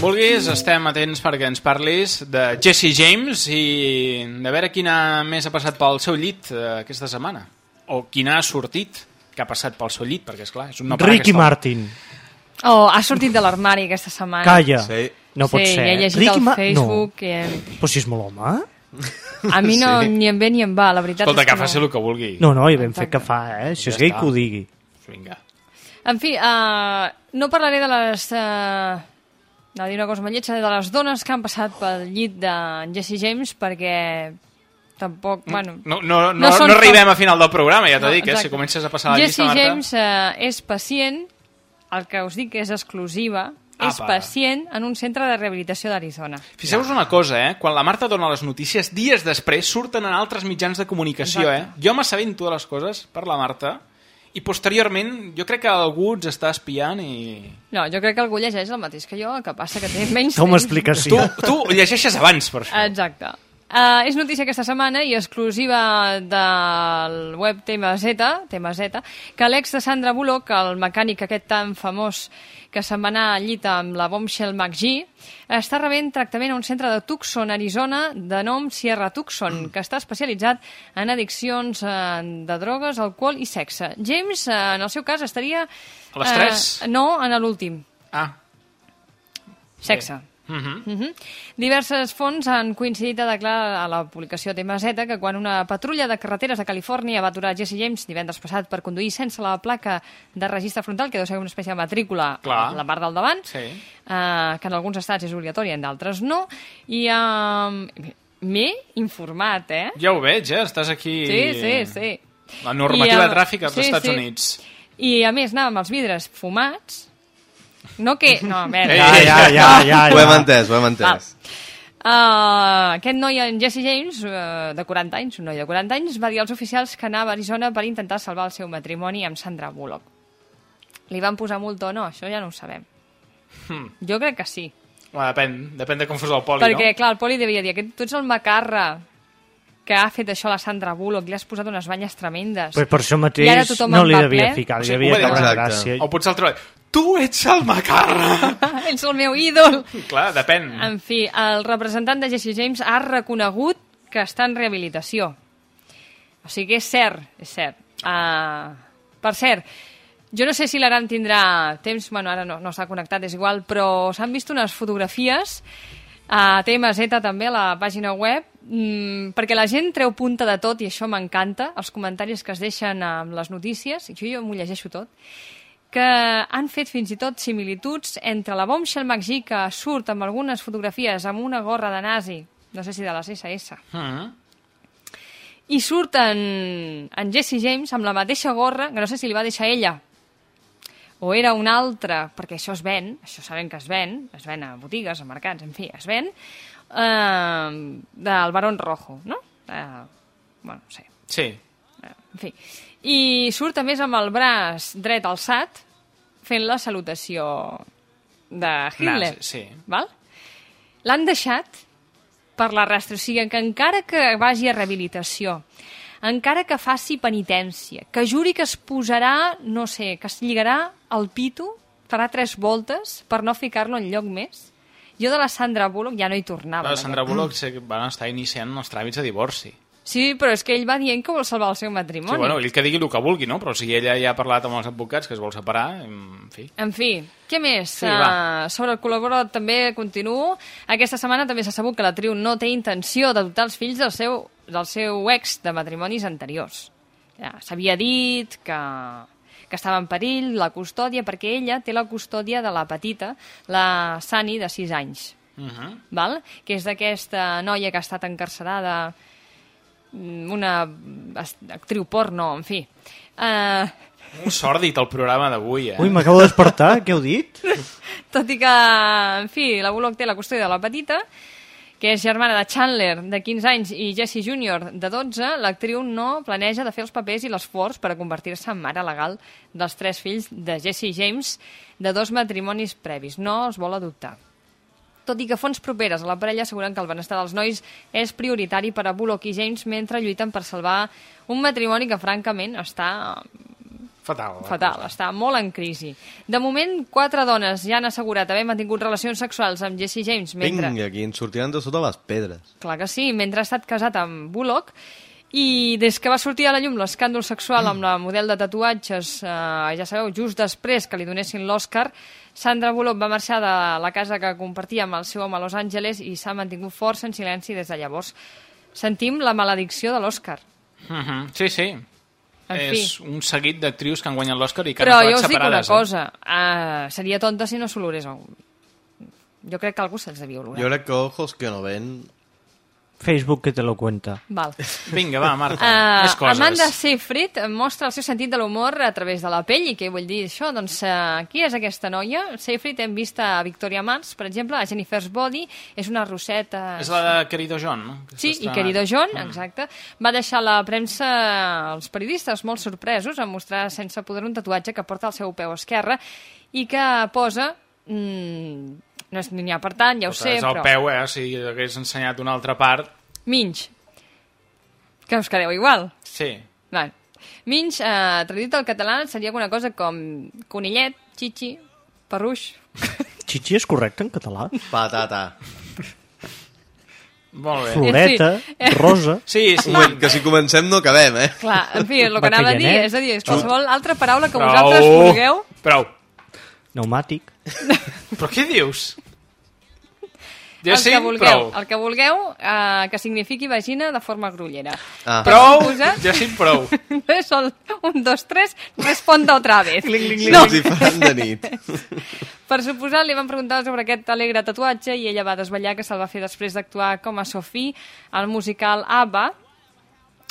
Quan vulguis estem atents perquè ens parlis de Jesse James i de veure quina més ha passat pel seu llit eh, aquesta setmana. O quina ha sortit que ha passat pel seu llit, perquè és clar, és una Ricky Martin. Oh, ha sortit de l'armari aquesta setmana. Calla. Sí. No pot sí, ser. he llegit Ricky al Ma- Facebook que... Però si és molt home. A mi no, Sí. ni em ve ni em va, la veritat Escolta, és que que faci no. el que vulgui. No, no, i ben fet que fa, eh? Si Ja és gay, que ho digui. Vinga. En fi, uh, no parlaré de les... Uh, no, dir una cosa molt lletja, de les dones que han passat pel llit de Jesse James, perquè tampoc, bueno... No, no, no, no, no arribem com- a final del programa, ja t'ho No, dic, eh? Si comences a passar la Jesse llista, Marta... James uh, és pacient, el que us dic que és exclusiva, és Apa. pacient en un centre de rehabilitació d'Arizona. Fixeu-vos una cosa, eh? Quan la Marta dona les notícies, dies després surten en altres mitjans de comunicació, Exacte. eh? Jo m'assabento de les coses per la Marta i posteriorment jo crec que algú ens està espiant i... No, jo crec que algú llegeix el mateix que jo, el que passa que té menys Com explicació. Tu, tu ho llegeixes abans, per això. Exacte. Uh, és notícia aquesta setmana i exclusiva del web TMZ, TMZ que l'ex de Sandra Bullock, el mecànic aquest tan famós que se'n va anar al llit amb la Bombshell McGee, està rebent tractament a un centre de Tucson, Arizona, de nom Sierra Tucson, que està especialitzat en addiccions eh, de drogues, alcohol i sexe. James, eh, en el seu cas, estaria... A les tres? Eh, no, en l'últim. Ah. Sexe. Mhm. Uh -huh. Diverses fonts han coincidit a declarar a la publicació TMZ que quan una patrulla de carreteres de Califòrnia va aturar Jesse James divendres passat per conduir sense la placa de registre frontal, que deu ser una espècie de matrícula Clar. a la part del davant, Sí. eh, que en alguns estats és obligatòria, en d'altres no, i eh, m'he informat, eh? Ja ho veig, eh? Estàs aquí... Sí, sí, sí. La normativa I, de tràfic als sí, Estats sí. Units. I a més anava amb els vidres fumats, no que... No, a veure... Ei, Ja, ja, ja, ja. Ho hem entès, ho hem entès. Uh, aquest noi, en Jesse James, uh, de 40 anys, un noi de 40 anys, va dir als oficials que anava a Arizona per intentar salvar el seu matrimoni amb Sandra Bullock. Li van posar multa o no? Això ja no ho sabem. Hmm. Jo crec que sí. Bueno, depèn, depèn de com fos el poli, Perquè, no? clar, el Poli devia dir que tu ets el macarra que ha fet això a la Sandra Bullock, li has posat unes banyes tremendes. Pues per això mateix no li devia ple. ficar, li O sigui, devia caure exacte. gràcia. O potser el treball. Tu ets el macarra! ets el meu ídol! Clar, depèn. En fi, el representant de Jesse James ha reconegut que està en rehabilitació. O sigui que és cert, és cert. Uh, per cert, jo no sé si l'Aran tindrà temps, bueno, ara no, no s'ha connectat, és igual, però s'han vist unes fotografies a TMZ també, a la pàgina web, mm, perquè la gent treu punta de tot i això m'encanta, els comentaris que es deixen amb les notícies, jo, jo m'ho llegeixo tot, que han fet fins i tot similituds entre la Bombshell McGee que surt amb algunes fotografies amb una gorra de nazi, no sé si de les SS, Mm. i surt en, en Jesse James amb la mateixa gorra, que no sé si li va deixar ella, o era una altra, perquè això es ven, això sabem que es ven, es ven a botigues, a mercats, en fi, es ven, eh, del Barón Rojo, no? Eh, bueno, no sé, Sí. en fi. I surt a més amb el braç dret alçat fent la salutació de Hitler. Nazi, sí. Val? L'han deixat per la rastre. O sigui, que encara que vagi a rehabilitació, encara que faci penitència, que juri que es posarà, no sé, que es lligarà el pito, farà tres voltes per no ficar-lo en lloc més, jo de la Sandra Bullock ja no hi tornava. La Sandra Bullock que van estar iniciant els tràmits de divorci. Sí, però és que ell va dient que vol salvar el seu matrimoni. Sí, bueno, ell que digui el que vulgui, no? Però si ella ja ha parlat amb els advocats que es vol separar, en fi... En fi, què més? Sí, uh, sobre el col·laborador també continuo. Aquesta setmana també s'ha sabut que la triu no té intenció d'adoptar els fills del seu, del seu ex de matrimonis anteriors. Ja, S'havia dit que, que estava en perill la custòdia perquè ella té la custòdia de la petita, la Sani, de 6 anys, Uh -huh. val? que és d'aquesta noia que ha estat encarcerada mm, una actriu porno, en fi. Uh, Un sòrdid el programa d'avui, eh? Ui, m'acabo de despertar, què heu dit? Tot i que, en fi, la Bullock té la custòdia de la petita, que és germana de Chandler, de 15 anys, i Jesse Jr., de 12, l'actriu no planeja de fer els papers i l'esforç per a convertir-se en mare legal dels tres fills de Jesse James de dos matrimonis previs. No els vol adoptar. Tot i que fonts properes a la parella asseguren que el benestar dels nois és prioritari per a Bullock i James mentre lluiten per salvar un matrimoni que, francament, està Fatal. fatal, està molt en crisi. De moment, quatre dones ja han assegurat haver mantingut relacions sexuals amb Jesse James mentre... Vinga, aquí ens sortiran de sota les pedres. Clar que sí, mentre ha estat casat amb Bullock i des que va sortir a la llum l'escàndol sexual amb la model de tatuatges, eh, ja sabeu, just després que li donessin l'Oscar, Sandra Bullock va marxar de la casa que compartia amb el seu home a Los Angeles i s'ha mantingut força en silenci des de llavors. Sentim la maledicció de l'Oscar. Uh -huh. Sí, sí. En és un seguit d'actrius que han guanyat l'Oscar i que Però han jo acabat us dic una separades. cosa, uh, seria tonta si no s'olorés algú. Jo crec que algú se'ls devia olorar. Jo crec que ojos que no ven... Facebook que te lo cuenta. Val. Vinga, va, Marta, Uh, més coses. Amanda Seyfried mostra el seu sentit de l'humor a través de la pell. I què vull dir això? Doncs uh, qui és aquesta noia? Seyfried hem vist a Victoria Mars, per exemple, a Jennifer's Body. És una roseta... És la de Querido John, no? Que Sí, i. Querido John, Mm. exacte, va deixar la premsa, els periodistes, molt sorpresos en mostrar sense poder un tatuatge que porta al seu peu esquerre i que posa... Mm, no és n'hi ha per tant, ja ho sé, és el però... peu, eh? Si hagués ensenyat una altra part... Minx. Que us quedeu igual. Sí. Vale. Minx, eh, traduït al català, seria alguna cosa com conillet, xixi, perruix... Chichi és correcte en català? Patata. Molt bé. Floreta, En fi, eh, rosa... Sí, sí. Moment, que si comencem no acabem, eh? Clar, en fi, el que anava a dir, és a dir, és qualsevol altra paraula que Prou. vosaltres vulgueu... Prou. Pneumàtic. Però què dius? el sí, que vulgueu, prou. el que vulgueu eh, que signifiqui vagina de forma grullera. Ah. Prou, Posar- ja sí, prou. Sol, un, dos, tres, responda otra vez. No. Els hi fan de nit. Per suposar, li van preguntar sobre aquest alegre tatuatge i ella va desvetllar que se'l va fer després d'actuar com a Sophie al musical ABBA,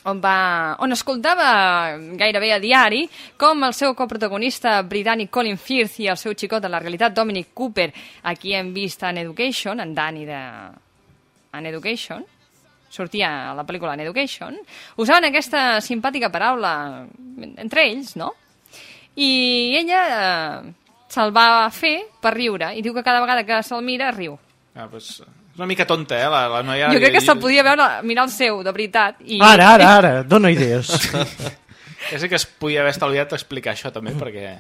on, va, on escoltava gairebé a diari com el seu coprotagonista britànic Colin Firth i el seu xicot de la realitat Dominic Cooper, aquí hem vist en Education, en Danny de... en Education, sortia a la pel·lícula en Education, usaven aquesta simpàtica paraula entre ells, no? I ella eh, se'l va fer per riure, i diu que cada vegada que se'l mira, riu. Ah, pues, és una mica tonta, eh, la, la noia. jo crec que se'l podia veure, mirar el seu, de veritat. I... Ara, ara, ara, dona idees. Ja sé que es podia haver estalviat explicar això també, perquè...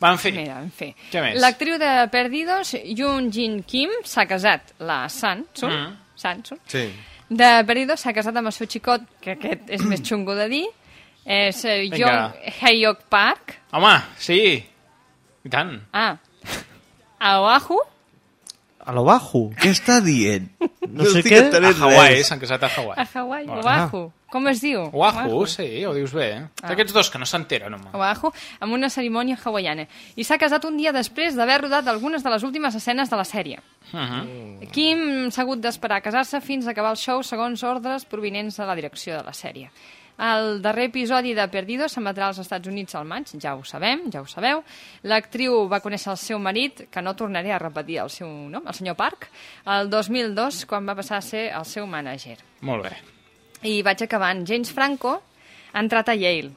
Va, en fi. Mira, en fi. Què més? L'actriu de Perdidos, Yoon Jin Kim, s'ha casat, la Sansun, Mm. Sansun, Sí. de Perdidos s'ha casat amb el seu xicot, que aquest és més xungo de dir, és eh, Vinga. Haeyok Park, Home, sí. I tant. ah, a Oahu, A l'Oahu. Què està dient? No sé què. A Hawaii, s'han casat a Hawaii. a Hawaii, Bueno. Oahu, com es diu? Oahu, sí, ho dius bé. Eh? Ah. Aquests dos que no s'enteren, home. Oahu, amb una cerimònia hawaiana. I s'ha casat un dia després d'haver rodat algunes de les últimes escenes de la sèrie. Uh -huh. Kim s'ha hagut d'esperar a casar-se fins a acabar el show segons ordres provinents de la direcció de la sèrie. El darrer episodi de Perdido s'emetrà als Estats Units al maig, ja ho sabem, ja ho sabeu. L'actriu va conèixer el seu marit, que no tornaré a repetir el seu nom, el senyor Park, el 2002, quan va passar a ser el seu mànager. Molt bé. I vaig acabant. James Franco ha entrat a Yale,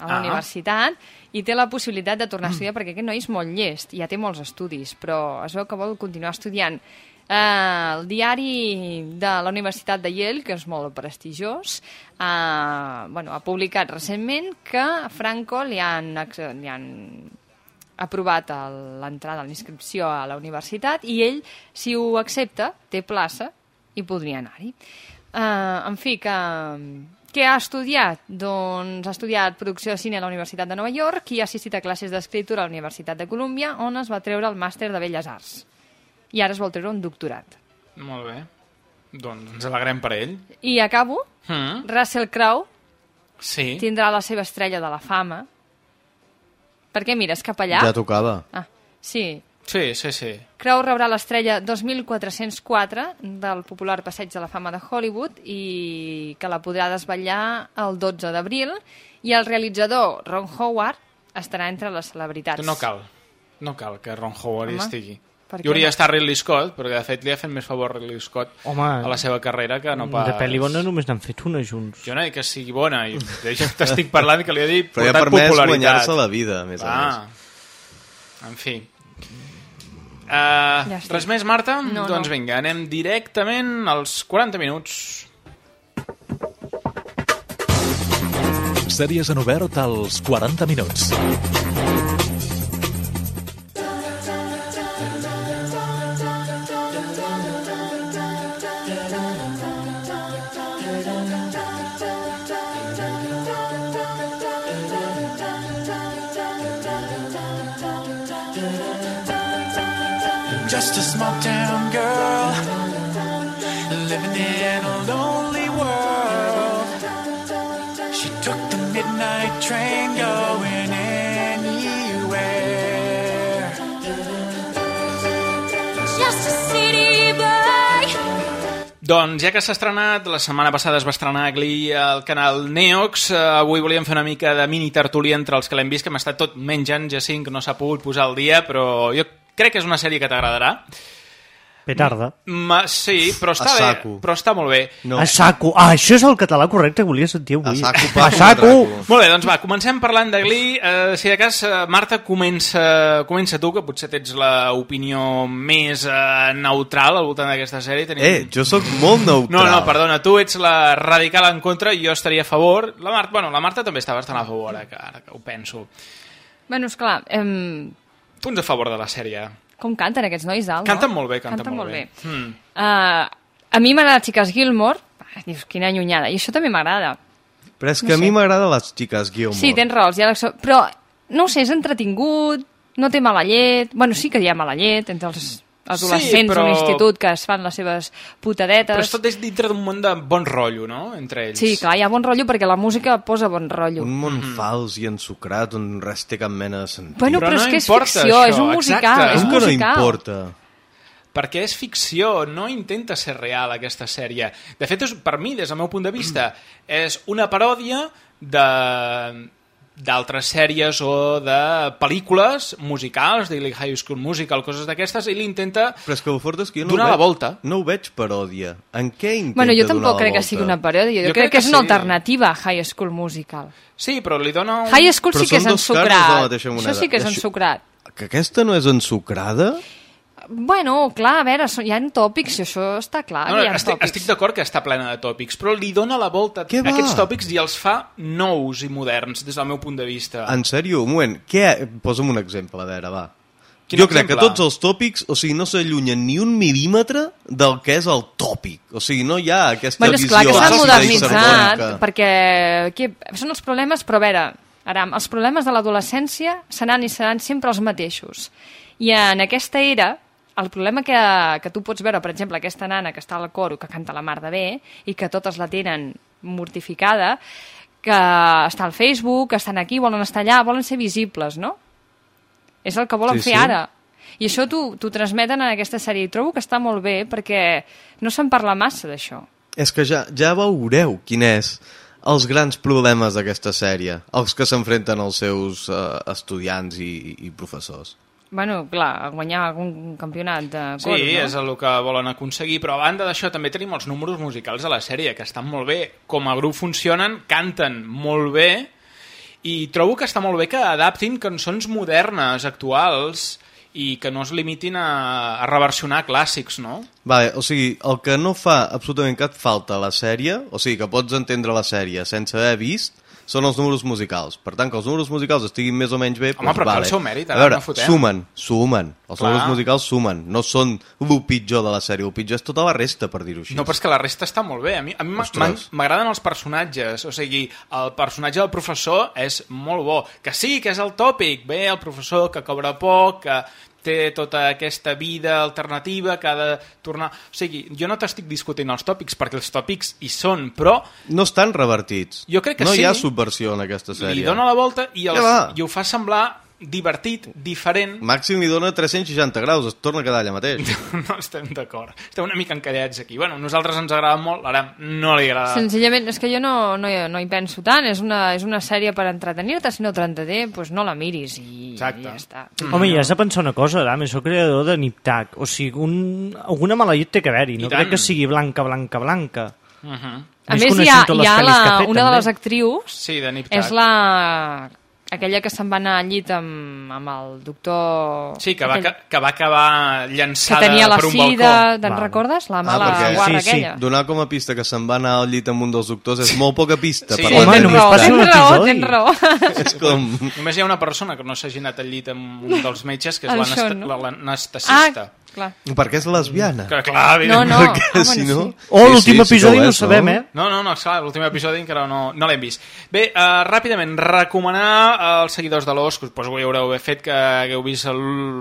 a la Ah. universitat, i té la possibilitat de tornar a estudiar, perquè aquest noi és molt llest, ja té molts estudis, però es veu que vol continuar estudiant. Eh, el diari de la Universitat de Yale, que és molt prestigiós, eh, bueno, ha publicat recentment que a Franco li han, li han aprovat l'entrada, la inscripció a la universitat i ell, si ho accepta, té plaça i podria anar-hi. Uh, en fi, que, què ha estudiat? Doncs ha estudiat producció de cine a la Universitat de Nova York i ha assistit a classes d'escriptura a la Universitat de Colúmbia, on es va treure el màster de Belles Arts. I ara es vol treure un doctorat. Molt bé. Doncs ens alegrem per ell. I acabo. Mm. Russell Crowe Sí. tindrà la seva estrella de la fama. Per què mires cap allà? Ja tocava. Ah, sí. Sí, sí, sí. Crowe rebrà l'estrella 2404 del popular Passeig de la Fama de Hollywood i que la podrà desvetllar el 12 d'abril i el realitzador Ron Howard estarà entre les celebritats. No cal. No cal que Ron Howard hi Home, estigui. Per Hi què hauria no? d'estar Ridley Scott, perquè de fet li ha fet més favor Ridley Scott Home, a la seva carrera que no pas... De pel·li bona només n'han fet una junts. Jo no dic que sigui bona, i t'estic parlant que li he dit Però ja permès guanyar-se la vida, a més a ah. En fi. Uh, Ja estic. res més, Marta? No, doncs no. vinga, anem directament als 40 minuts. Sèries en obert als 40 minuts. Doncs ja que s'ha estrenat, la setmana passada es va estrenar Glee al canal Neox, eh, avui volíem fer una mica de mini tertúlia entre els que l'hem vist, que hem estat tot menjant, Jacint, que no s'ha pogut posar al dia, però jo crec que és una sèrie que t'agradarà. Petarda. Ma, sí, però està A bé, però està molt bé. No. A saco. Ah, això és el català correcte que volia sentir avui. A saco, A saco. Molt bé, doncs va, comencem parlant de Glee. Uh, si de cas, uh, Marta, comença, comença tu, que potser tens l'opinió més uh, neutral al voltant d'aquesta sèrie. Tenim... Eh, jo sóc molt neutral. No, no, perdona, tu ets la radical en contra i jo estaria a favor. La Marta, bueno, la Marta també està bastant a favor, ara que, ara que ho penso. Bueno, esclar, em... Punts a favor de la sèrie. Com canten aquests nois dalt, Canten no? molt bé, canten, Canten molt molt bé. Mm. Uh, a mi m'agrada Xiques Gilmore. Dius, quina allunyada. I això també m'agrada. Però és No que a sé. mi m'agrada les xiques Gilmore. Sí, tens raó, diàlegs... són- Però, no ho sé, és entretingut, no té mala llet... Bueno, sí que hi ha mala llet entre els adolescents Sí, però- a l'institut que es fan les seves putadetes. Però és tot és dintre d'un món de bon rotllo, no?, entre ells. Sí, clar, hi ha bon rotllo perquè la música posa bon rotllo. Un món Mhm. fals i ensucrat on res té cap mena de sentit. Bueno, però, és que és ficció, és un musical, és un Com que no musical. importa? perquè és ficció, no intenta ser real aquesta sèrie. De fet, és, per mi, des del meu punt de vista, és una paròdia de d'altres sèries o de pel·lícules musicals, Daily High School Musical, coses d'aquestes, i li intenta Però és que el fort és que jo no donar ho la veig, volta. No ho veig paròdia. En què intenta Bueno, jo tampoc crec que sigui una paròdia. Jo, Jo crec, crec que és que una sí. alternativa a High School Musical. Sí, però li dona un... High School Però sí que és ensucrat. Això sí que és ensucrat. Que aquesta no és ensucrada? Bueno, clar, a veure, hi ha tòpics i això està clar, No, ha estic, tòpics. estic d'acord que està plena de tòpics, però li dona la volta a Què va? aquests tòpics i els fa nous i moderns, des del meu punt de vista. En sèrio? Un moment. Què? Posa'm un exemple, a veure, va. Quin jo crec que exemple? tots els tòpics, o sigui, no s'allunyen ni un mil·límetre del que és el tòpic. O sigui, no hi ha aquesta Bueno, visió clar que s'ha modernitzat, perquè aquí són els problemes, però a veure, Aram, els problemes de l'adolescència seran i seran sempre els mateixos. I en aquesta era, el problema que, que tu pots veure, per exemple, aquesta nana que està al coro, que canta la mar de bé, i que totes la tenen mortificada, que està al Facebook, que estan aquí, volen estar allà, volen ser visibles, no? És el que volen Sí, fer sí. ara. I això t'ho transmeten en aquesta sèrie. I trobo que està molt bé perquè no se'n parla massa d'això. És que ja, ja veureu quin és els grans problemes d'aquesta sèrie, els que s'enfrenten als seus uh, estudiants i, i professors. Bueno, clar, guanyar algun campionat de Sí, cor, no? és el que volen aconseguir, però a banda d'això també tenim els números musicals de la sèrie, que estan molt bé. Com a grup funcionen, canten molt bé, i trobo que està molt bé que adaptin cançons modernes, actuals, i que no es limitin a, a reversionar clàssics, no? Vale, o sigui, el que no fa absolutament cap falta a la sèrie, o sigui, que pots entendre la sèrie sense haver vist, són els números musicals. Per tant, que els números musicals estiguin més o menys bé, Home, doncs però vale. el seu mèrit, A ara veure, no fotem. sumen, sumen. Els Clar. números musicals sumen. No són el pitjor de la sèrie, el pitjor és tota la resta, per dir-ho així. No, però és que la resta està molt bé. A mi, a mi m'agraden els personatges. O sigui, el personatge del professor és molt bo. Que sí, que és el tòpic. Bé, el professor que cobra poc, que té tota aquesta vida alternativa, que ha de tornar... O sigui, jo no t'estic discutint els tòpics, perquè els tòpics hi són, però No estan revertits. Jo crec que no sí. hi ha subversió en aquesta sèrie. li dona la volta i, els, va? i ho fa semblar divertit, diferent. Màxim li dona 360 graus, es torna a quedar allà mateix. No estem d'acord. Estem una mica encallats aquí. Bueno, a nosaltres ens agrada molt, ara no li agrada. Senzillament, és que jo no, no, hi- no hi penso tant, és una, és una sèrie per entretenir-te, si no t'entreté, doncs no la miris i, Exacte. i ja està. Home, i has de pensar una cosa, Adam, soc creador de Niptac. O sigui, un, alguna maleït té que haver-hi. No crec que sigui blanca, blanca, blanca. Uh -huh. A Més més, hi ha, hi ha la, una de també. les actrius Sí, de Nip Tuck. és la aquella que se'n va anar al llit amb, amb el doctor... Sí, que va, aquell- que, que va acabar que llançada tenia la per un sida, balcó. te'n recordes? La mala Ah, perquè- guarra sí, sí. aquella. Donar com a pista que se'n va anar al llit amb un dels doctors és molt poca pista. Sí. per Sí, la Home, només raó, passa un tens raó, episodi. tens raó. És com... Només hi ha una persona que no s'hagi anat al llit amb un dels metges, que és El l'anest- Sean, no? l'anestesista. Ah, clar. Perquè és lesbiana. Que clar, No, no. Perquè Ah, si no... sí. O l'últim que episodi ho no és, sabem, eh? No, no, no, esclar, l'últim episodi encara no, no l'hem vist. Bé, uh, ràpidament, recomanar als seguidors de l'Os, que us ho haureu haver fet, que hagueu vist el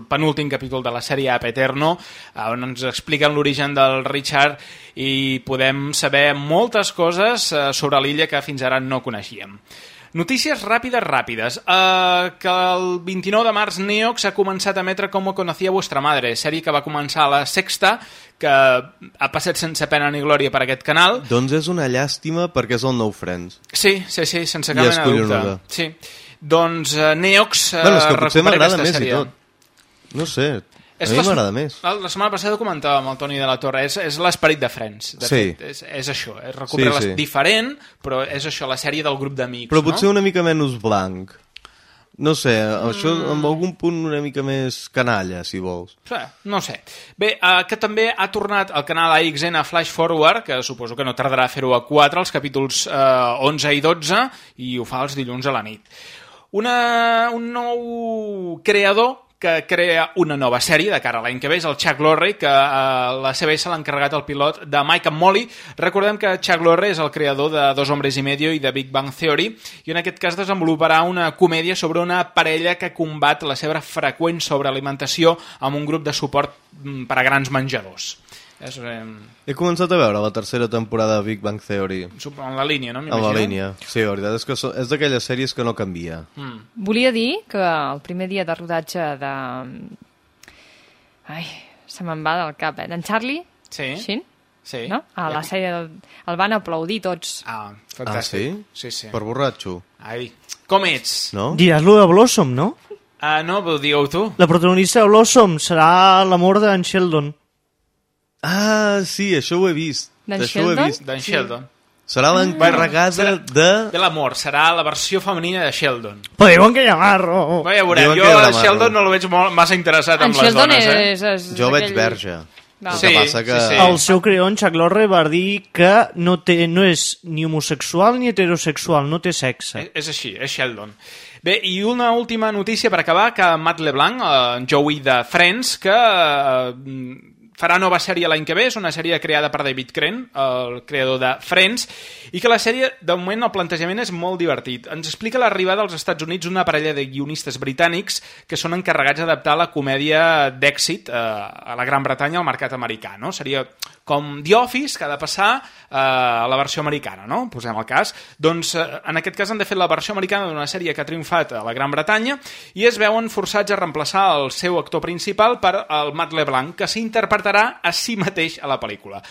penúltim capítol de la sèrie Ap Eterno, eh, on ens expliquen l'origen del Richard i podem saber moltes coses eh, sobre l'illa que fins ara no coneixíem. Notícies ràpides, ràpides. Uh, que el 29 de març Neox ha començat a emetre Com conocía vuestra madre, sèrie que va començar a la sexta, que ha passat sense pena ni glòria per aquest canal. Doncs és una llàstima perquè és el Nou Friends. Sí, sí, sí, sense cap mena de dubte. Sí. Doncs uh, Neox uh, bueno, és que potser recupera m'agrada aquesta i sèrie. tot. No sé, És a mi m'agrada més. La, setmana passada comentàvem el Toni de la Torre, és, és l'esperit de Friends. De Sí. fet, és, és això, és recuperar Sí, sí, diferent, però és això, la sèrie del grup d'amics. Però potser no? una mica menys blanc. No sé, això Mm. amb algun punt una mica més canalla, si vols. No sé. Bé, uh, que també ha tornat al canal AXN a Flash Forward, que suposo que no tardarà a fer-ho a 4, els capítols uh, 11 i 12, i ho fa els dilluns a la nit. Una, un nou creador que crea una nova sèrie de cara a l'any que ve, és el Chuck Lorre, que uh, la CBS l'ha encarregat el pilot de Mike and Molly. Recordem que Chuck Lorre és el creador de Dos hombres y medio i de Big Bang Theory, i en aquest cas desenvoluparà una comèdia sobre una parella que combat la seva freqüent sobrealimentació amb un grup de suport mm, per a grans menjadors. És eh, He començat a veure la tercera temporada de Big Bang Theory. en la línia, no? En la línia. Sí, la veritat és que és d'aquelles sèries que no canvia. Mm. Volia dir que el primer dia de rodatge de... Ai, se me'n va del cap, eh? D'en Charlie Sí. Sheen? Sí. no? A la sèrie del... el van aplaudir tots. Ah, Ah, fantàstic. sí? Sí, sí. Per borratxo. Ai, com ets? No? Diràs lo de Blossom, no? Ah, no, però digue-ho tu. La protagonista de Blossom serà l'amor d'en Sheldon. Ah, sí, això ho he vist. D'en Sheldon? vist. D'en Sheldon. Serà l'encarregada serà- de... De l'amor, serà la versió femenina de Sheldon. Però diuen que llamarro. Va, ja veurem, Diuen jo a. Sheldon no el veig molt, massa interessat En amb les Sheldon dones, eh? és, és, Jo veig aquell- verge. No. Sí, que passa que... sí, sí. El seu creador, en Chuck Lorre, va dir que no, té, no és ni homosexual ni heterosexual, no té sexe. És, és així, és Sheldon. Bé, i una última notícia per acabar, que Matt LeBlanc, eh, Joey de Friends, que eh, farà nova sèrie l'any que ve, és una sèrie creada per David Crane, el creador de Friends, i que la sèrie, de moment, el plantejament és molt divertit. Ens explica l'arribada als Estats Units d'una parella de guionistes britànics que són encarregats d'adaptar la comèdia d'èxit eh, a la Gran Bretanya al mercat americà, no? Seria com The Office, que ha de passar eh, a la versió americana, no? Posem el cas. Doncs, eh, en aquest cas, han de fer la versió americana d'una sèrie que ha triomfat a la Gran Bretanya i es veuen forçats a reemplaçar el seu actor principal per el Matt LeBlanc, que s'interpretarà a si mateix a la pel·lícula.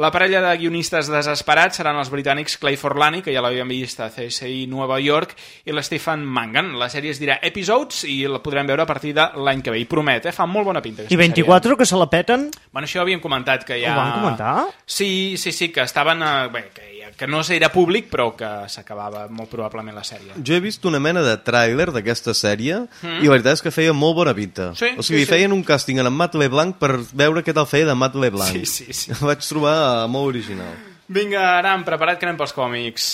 La parella de guionistes desesperats seran els britànics Clay Forlani, que ja l'havíem vist a CSI Nova York, i l'Stephen Mangan. La sèrie es dirà Episodes i la podrem veure a partir de l'any que ve. I promet, eh? Fa molt bona pinta. I aquesta 24, que se la peten? Bueno, això ho havíem comentat, que ja... Ho van comentar? Sí, sí, sí, que estaven... Eh, bé, que, que no era públic, però que s'acabava molt probablement la sèrie. Jo he vist una mena de tràiler d'aquesta sèrie Mm. i la veritat és que feia molt bona pinta. Sí, o sigui, sí, sí. feien un càsting en Matt LeBlanc per veure què tal feia de Matt LeBlanc. Sí, sí, sí. Em vaig trobar eh, molt original. Vinga, Aram, preparat que anem pels còmics.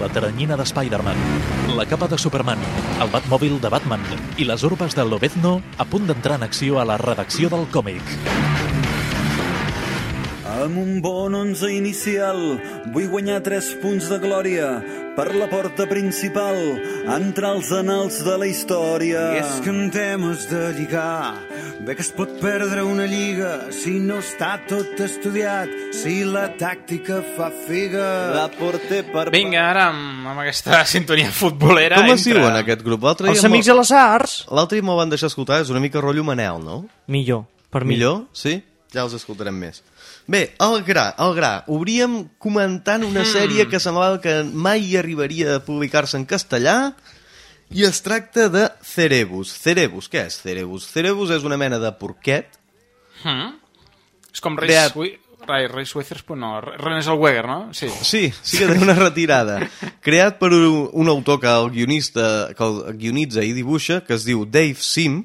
La teranyina de Spider-Man, la capa de Superman, el Batmòbil de Batman i les urbes de Lobezno a punt d'entrar en acció a la redacció del còmic. Amb un bon 11 inicial vull guanyar 3 punts de glòria per la porta principal, entrar als anals de la història. I és que en temes de lligar bé que es pot perdre una lliga si no està tot estudiat, si la tàctica fa figa. La porte per... Vinga, ara amb, amb aquesta sintonia futbolera... Com es entra... diuen aquest grup? Els Amics de les Arts. L'altre dia me'l van deixar escoltar, és una mica rotllo Manel, no? Millor, per mi. Millor? Sí? Ja els escoltarem més. Bé, el gra, el gra. Obríem comentant una Hmm. sèrie que semblava que mai arribaria a publicar-se en castellà i es tracta de Cerebus. Cerebus, què és Cerebus? Cerebus és una mena de porquet Mm. És com Creat- Reis... Ui, Rai- Reis Witherspoon, no, René Zellweger, no? Sí. Sí, sí que té una retirada. Creat per un, un autor que el guionista que el guionitza i dibuixa, que es diu Dave Sim,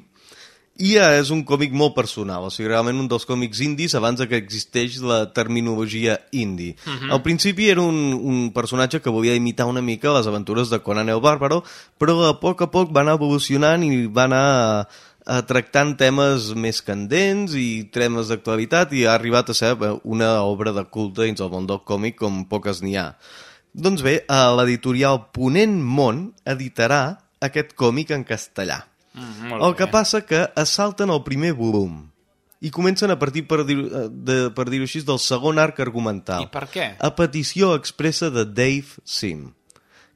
i eh, és un còmic molt personal, o sigui, realment un dels còmics indis abans que existeix la terminologia indie. Mhm. Al principi era un, un personatge que volia imitar una mica les aventures de Conan el Bàrbaro, però a poc a poc va anar evolucionant i va anar eh, tractant temes més candents i temes d'actualitat i ha arribat a ser eh, una obra de culte dins el món del còmic com poques n'hi ha. Doncs bé, eh, l'editorial Ponent Món editarà aquest còmic en castellà. Mm, El bé. que passa que es salten el primer volum i comencen a partir, per dir-ho eh, de- per dir així, del segon arc argumental. I per què? A petició expressa de Dave Sim,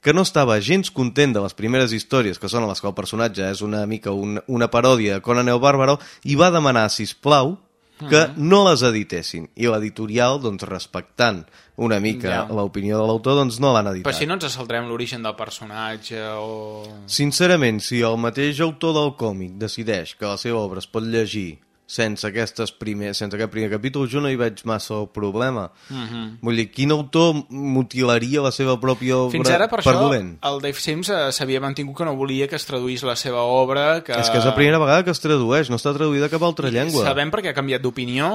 que no estava gens content de les primeres històries, que són a les que el personatge és una mica un, una paròdia de Conan el Bàrbaro, i va demanar, si plau que Mhm. no les editessin. I l'editorial, doncs, respectant una mica Ja. l'opinió de l'autor, doncs no l'han editat. Però si no ens saltarem l'origen del personatge o... Sincerament, si el mateix autor del còmic decideix que la seva obra es pot llegir sense, aquestes primer, sense aquest primer capítol, jo no hi veig massa el problema. Mhm. Vull dir, quin autor mutilaria la seva pròpia obra Fins ara, per, això, dolent? el Dave Sims eh, s'havia mantingut que no volia que es traduís la seva obra, que... És que és la primera vegada que es tradueix, no està traduïda a cap altra llengua. Sabem per què ha canviat d'opinió?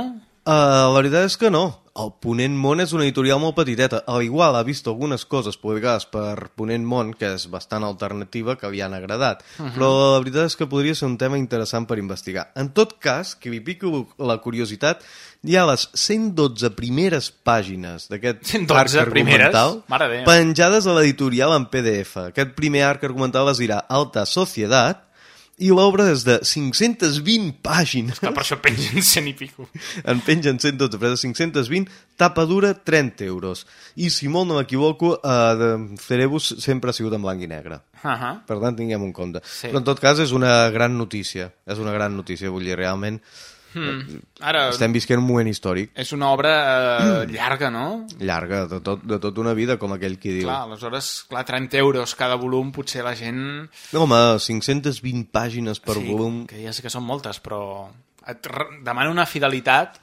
Uh, la veritat és que no. El Ponent Món és una editorial molt petiteta. A l'igual ha vist algunes coses publicades per Ponent Món, que és bastant alternativa, que li han agradat. Mhm. Però la veritat és que podria ser un tema interessant per investigar. En tot cas, que li pico la curiositat, hi ha les 112 primeres pàgines d'aquest 112 arc argumental penjades a l'editorial en PDF. Aquest primer arc argumental es dirà Alta Societat, i l'obra és de 520 pàgines. Que per això pengen 100 i pico. En pengen 112, però de 520, tapa dura 30 euros. I si molt no m'equivoco, eh, Cerebus sempre ha sigut en blanc i negre. Ahà. Per tant, tinguem un compte. Sí. Però en tot cas és una gran notícia. És una gran notícia, vull dir, realment Mm. Ara, Estem visquent un moment històric és una obra eh, llarga, no? llarga, de, tot, de tota una vida, com aquell qui diu. Clar, aleshores, clar, 30 euros cada volum, potser la gent... No, home, 520 pàgines per sí, volum. que ja sé que són moltes, però et demana una fidelitat...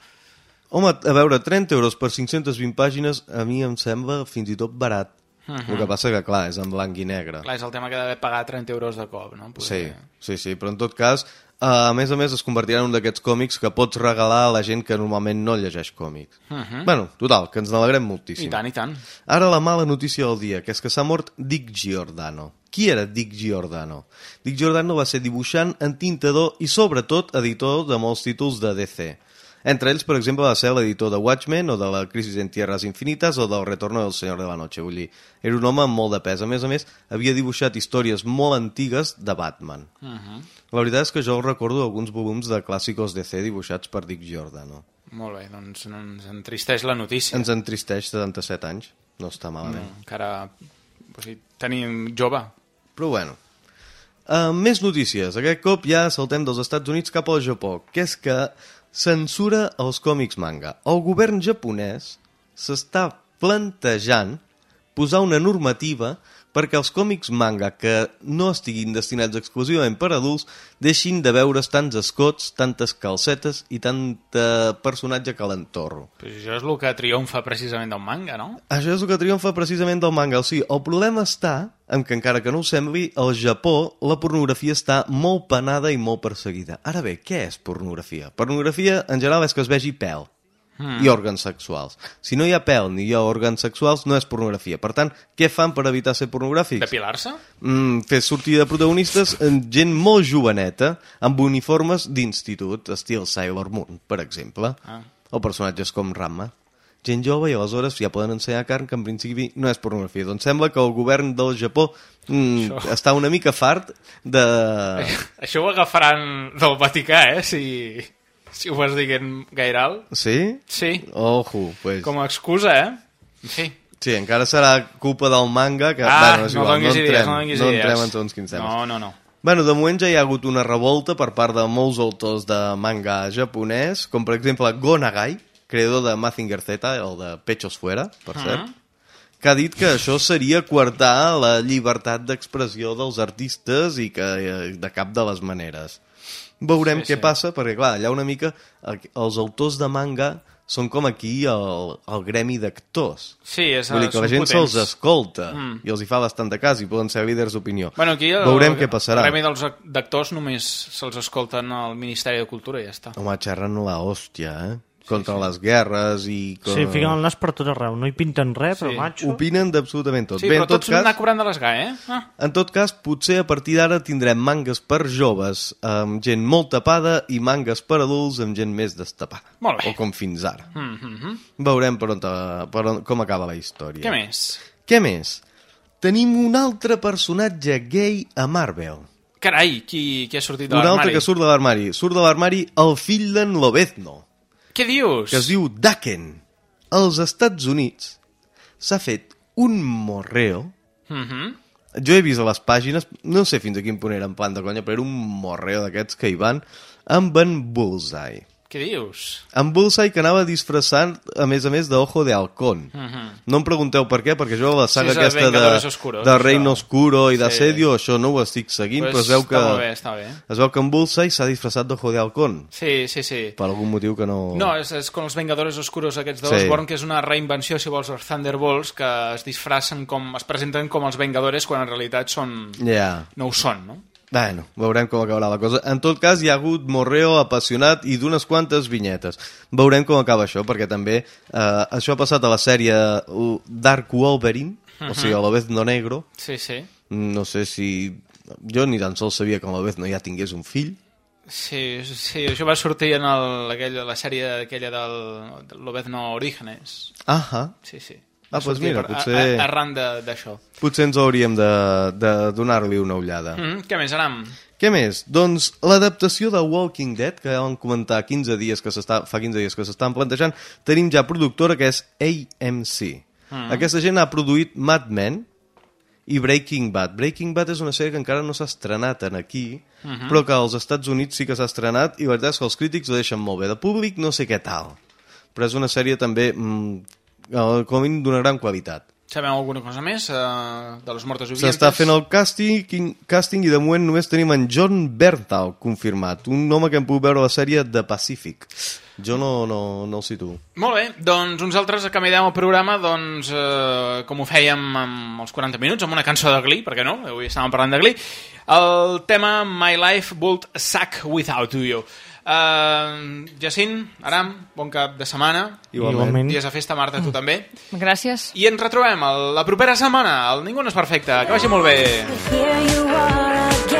Home, a veure, 30 euros per 520 pàgines a mi em sembla fins i tot barat. Mhm. El que passa que, clar, és en blanc i negre. Clar, és el tema que d'haver pagat 30 euros de cop, no? Sí, sí, sí, però en tot cas, eh, a més a més es convertirà en un d'aquests còmics que pots regalar a la gent que normalment no llegeix còmics. Mhm. Bueno, total, que ens n'alegrem moltíssim. I tant, i tant. Ara la mala notícia del dia, que és que s'ha mort Dick Giordano. Qui era Dick Giordano? Dick Giordano va ser dibuixant, entintador i sobretot editor de molts títols de DC. Entre ells, per exemple, va ser l'editor de Watchmen o de La Crisis en Tierras Infinitas o del Retorno del Senyor de la Noche. Vull dir, era un home amb molt de pes. A més a més, havia dibuixat històries molt antigues de Batman. Mhm. La veritat és que jo recordo alguns volums de clàssicos DC dibuixats per Dick Giordano. Molt bé, doncs ens entristeix la notícia. Ens entristeix 77 anys. No està No, malament. encara... O sigui, tenim jove. Però bueno. Uh, més notícies. Aquest cop ja saltem dels Estats Units cap al Japó, que és que censura els còmics manga. El govern japonès s'està plantejant posar una normativa perquè els còmics manga que no estiguin destinats exclusivament per adults deixin de veure's tants escots, tantes calcetes i tant personatge calentorro. Però això és el que triomfa precisament del manga, no? Això és el que triomfa precisament del manga. O sigui, el problema està en que, encara que no ho sembli, al Japó la pornografia està molt penada i molt perseguida. Ara bé, què és pornografia? Pornografia, en general, és que es vegi pèl Mm. i òrgans sexuals. Si no hi ha pèl ni hi ha òrgans sexuals, no és pornografia. Per tant, què fan per evitar ser pornogràfics? Depilar-se? Mm, fer sortir de protagonistes en gent molt joveneta amb uniformes d'institut, estil Sailor Moon, per exemple. Ah. O personatges com Ramma. Gent jove i aleshores ja poden ensenyar carn que en principi no és pornografia. Doncs sembla que el govern del Japó mm, Això. està una mica fart de... Això ho agafaran del Vaticà, eh? Si, si ho vas dient gaire alt. Sí? Sí. Ojo, pues... Com a excusa, eh? En fi. Sí, encara serà culpa del manga que... Ah, bueno, és no igual, donis no idees, entrem, no donis no idees. entrem en segons quins temes. No, no, no. Bueno, de moment ja hi ha hagut una revolta per part de molts autors de manga japonès, com per exemple Go Nagai, creador de Mazinger Z, el de Pechos Fuera, per Ah. cert, que ha dit que això seria coartar la llibertat d'expressió dels artistes i que eh, de cap de les maneres. Veurem Sí, què sí. passa, perquè clar, allà una mica els autors de manga són com aquí el, el gremi d'actors. Sí, és, Vull dir que la gent se'ls escolta Mm. i els hi fa bastant de cas i poden ser líders d'opinió. Bueno, aquí el, Veurem què passarà. El Gremi dels ac- d'actors només se'ls escolten al Ministeri de Cultura i ja està. Home, xerren la hòstia, eh? Contra les guerres i... co- Sí, fiquen el nas per tot arreu. No hi pinten res, però macho... Opinen d'absolutament tot. Sí, Bé, però tot tots cas, anar cobrant de les GAE, eh? Ah. en tot cas, potser a partir d'ara tindrem mangues per joves amb gent molt tapada i mangues per adults amb gent més destapada. Molt bé. O com fins ara. Mm -hmm. Veurem per on, per on, com acaba la història. Què més? Què més? Tenim un altre personatge gay a Marvel. Carai, qui, qui ha sortit de Un altre l'armari? que surt de l'armari. Surt de l'armari el fill d'en Lobezno. Què dius? que es diu Daken. Als Estats Units s'ha fet un morreo. Mm -hmm. Jo he vist a les pàgines, no sé fins a quin punt era en plan de conya, però era un morreo d'aquests que hi van amb en Bullseye. Què dius? En Bullseye que anava disfressant, a més a més, d'Ojo de Halcón. Mhm. No em pregunteu per què, perquè jo la saga Sí, de aquesta de, Oscuros, de això. Reino Oscuro i Sí. d'Assedio, això no ho estic seguint, Pues però es veu que... està bé, està bé. Es veu que en Bullseye s'ha disfressat d'Ojo de Halcón. Sí, sí, sí. Per algun motiu que no... No, és, és com els Vengadores Oscuros aquests de Sí. Osborn, que és una reinvenció, si vols, dels Thunderbolts, que es disfressen com... es presenten com els Vengadores quan en realitat són... Ja. no ho són, no? Bueno, veurem com acabarà la cosa. En tot cas, hi ha hagut morreo apassionat i d'unes quantes vinyetes. Veurem com acaba això, perquè també eh, això ha passat a la sèrie uh, Dark Wolverine, o Mhm. sigui, a l'Obez no negro. Sí, sí. No sé si... Jo ni tan sols sabia que l'Obez no ja tingués un fill. Sí, sí, això va sortir en el, aquell, la sèrie aquella del, del Lobezno Orígenes. Ahà. Sí, sí. Ah, doncs mira, per- potser... a- a- Arran d'això. Potser ens hauríem de, de donar-li una ullada. Mm -hmm. Què més, Aram? Què més? Doncs l'adaptació de Walking Dead, que vam comentar 15 dies que fa 15 dies que s'estan plantejant, tenim ja productora que és AMC. Mm. Aquesta gent ha produït Mad Men i Breaking Bad. Breaking Bad és una sèrie que encara no s'ha estrenat en aquí, Mhm. però que als Estats Units sí que s'ha estrenat i la veritat és que els crítics ho deixen molt bé. De públic no sé què tal, però és una sèrie també, mm, com a mínim, d'una gran qualitat. Sabem alguna cosa més eh, de los mortos vivientes? S'està fent el casting, casting i de moment només tenim en John Bernthal confirmat, un home que hem pogut veure a la sèrie The Pacific. Jo no, no, no el situo. Molt bé, doncs uns altres acabem el programa doncs, eh, com ho fèiem amb els 40 minuts, amb una cançó de Glee, perquè no? Avui estàvem parlant de Glee. El tema My Life Would Suck Without You. Uh, Jacint, Aram, bon cap de setmana. Igualment. Dies de festa, Marta, tu també. Gràcies. I ens retrobem el, la propera setmana. El Ningú no és perfecte. Que vagi molt bé. Here you are.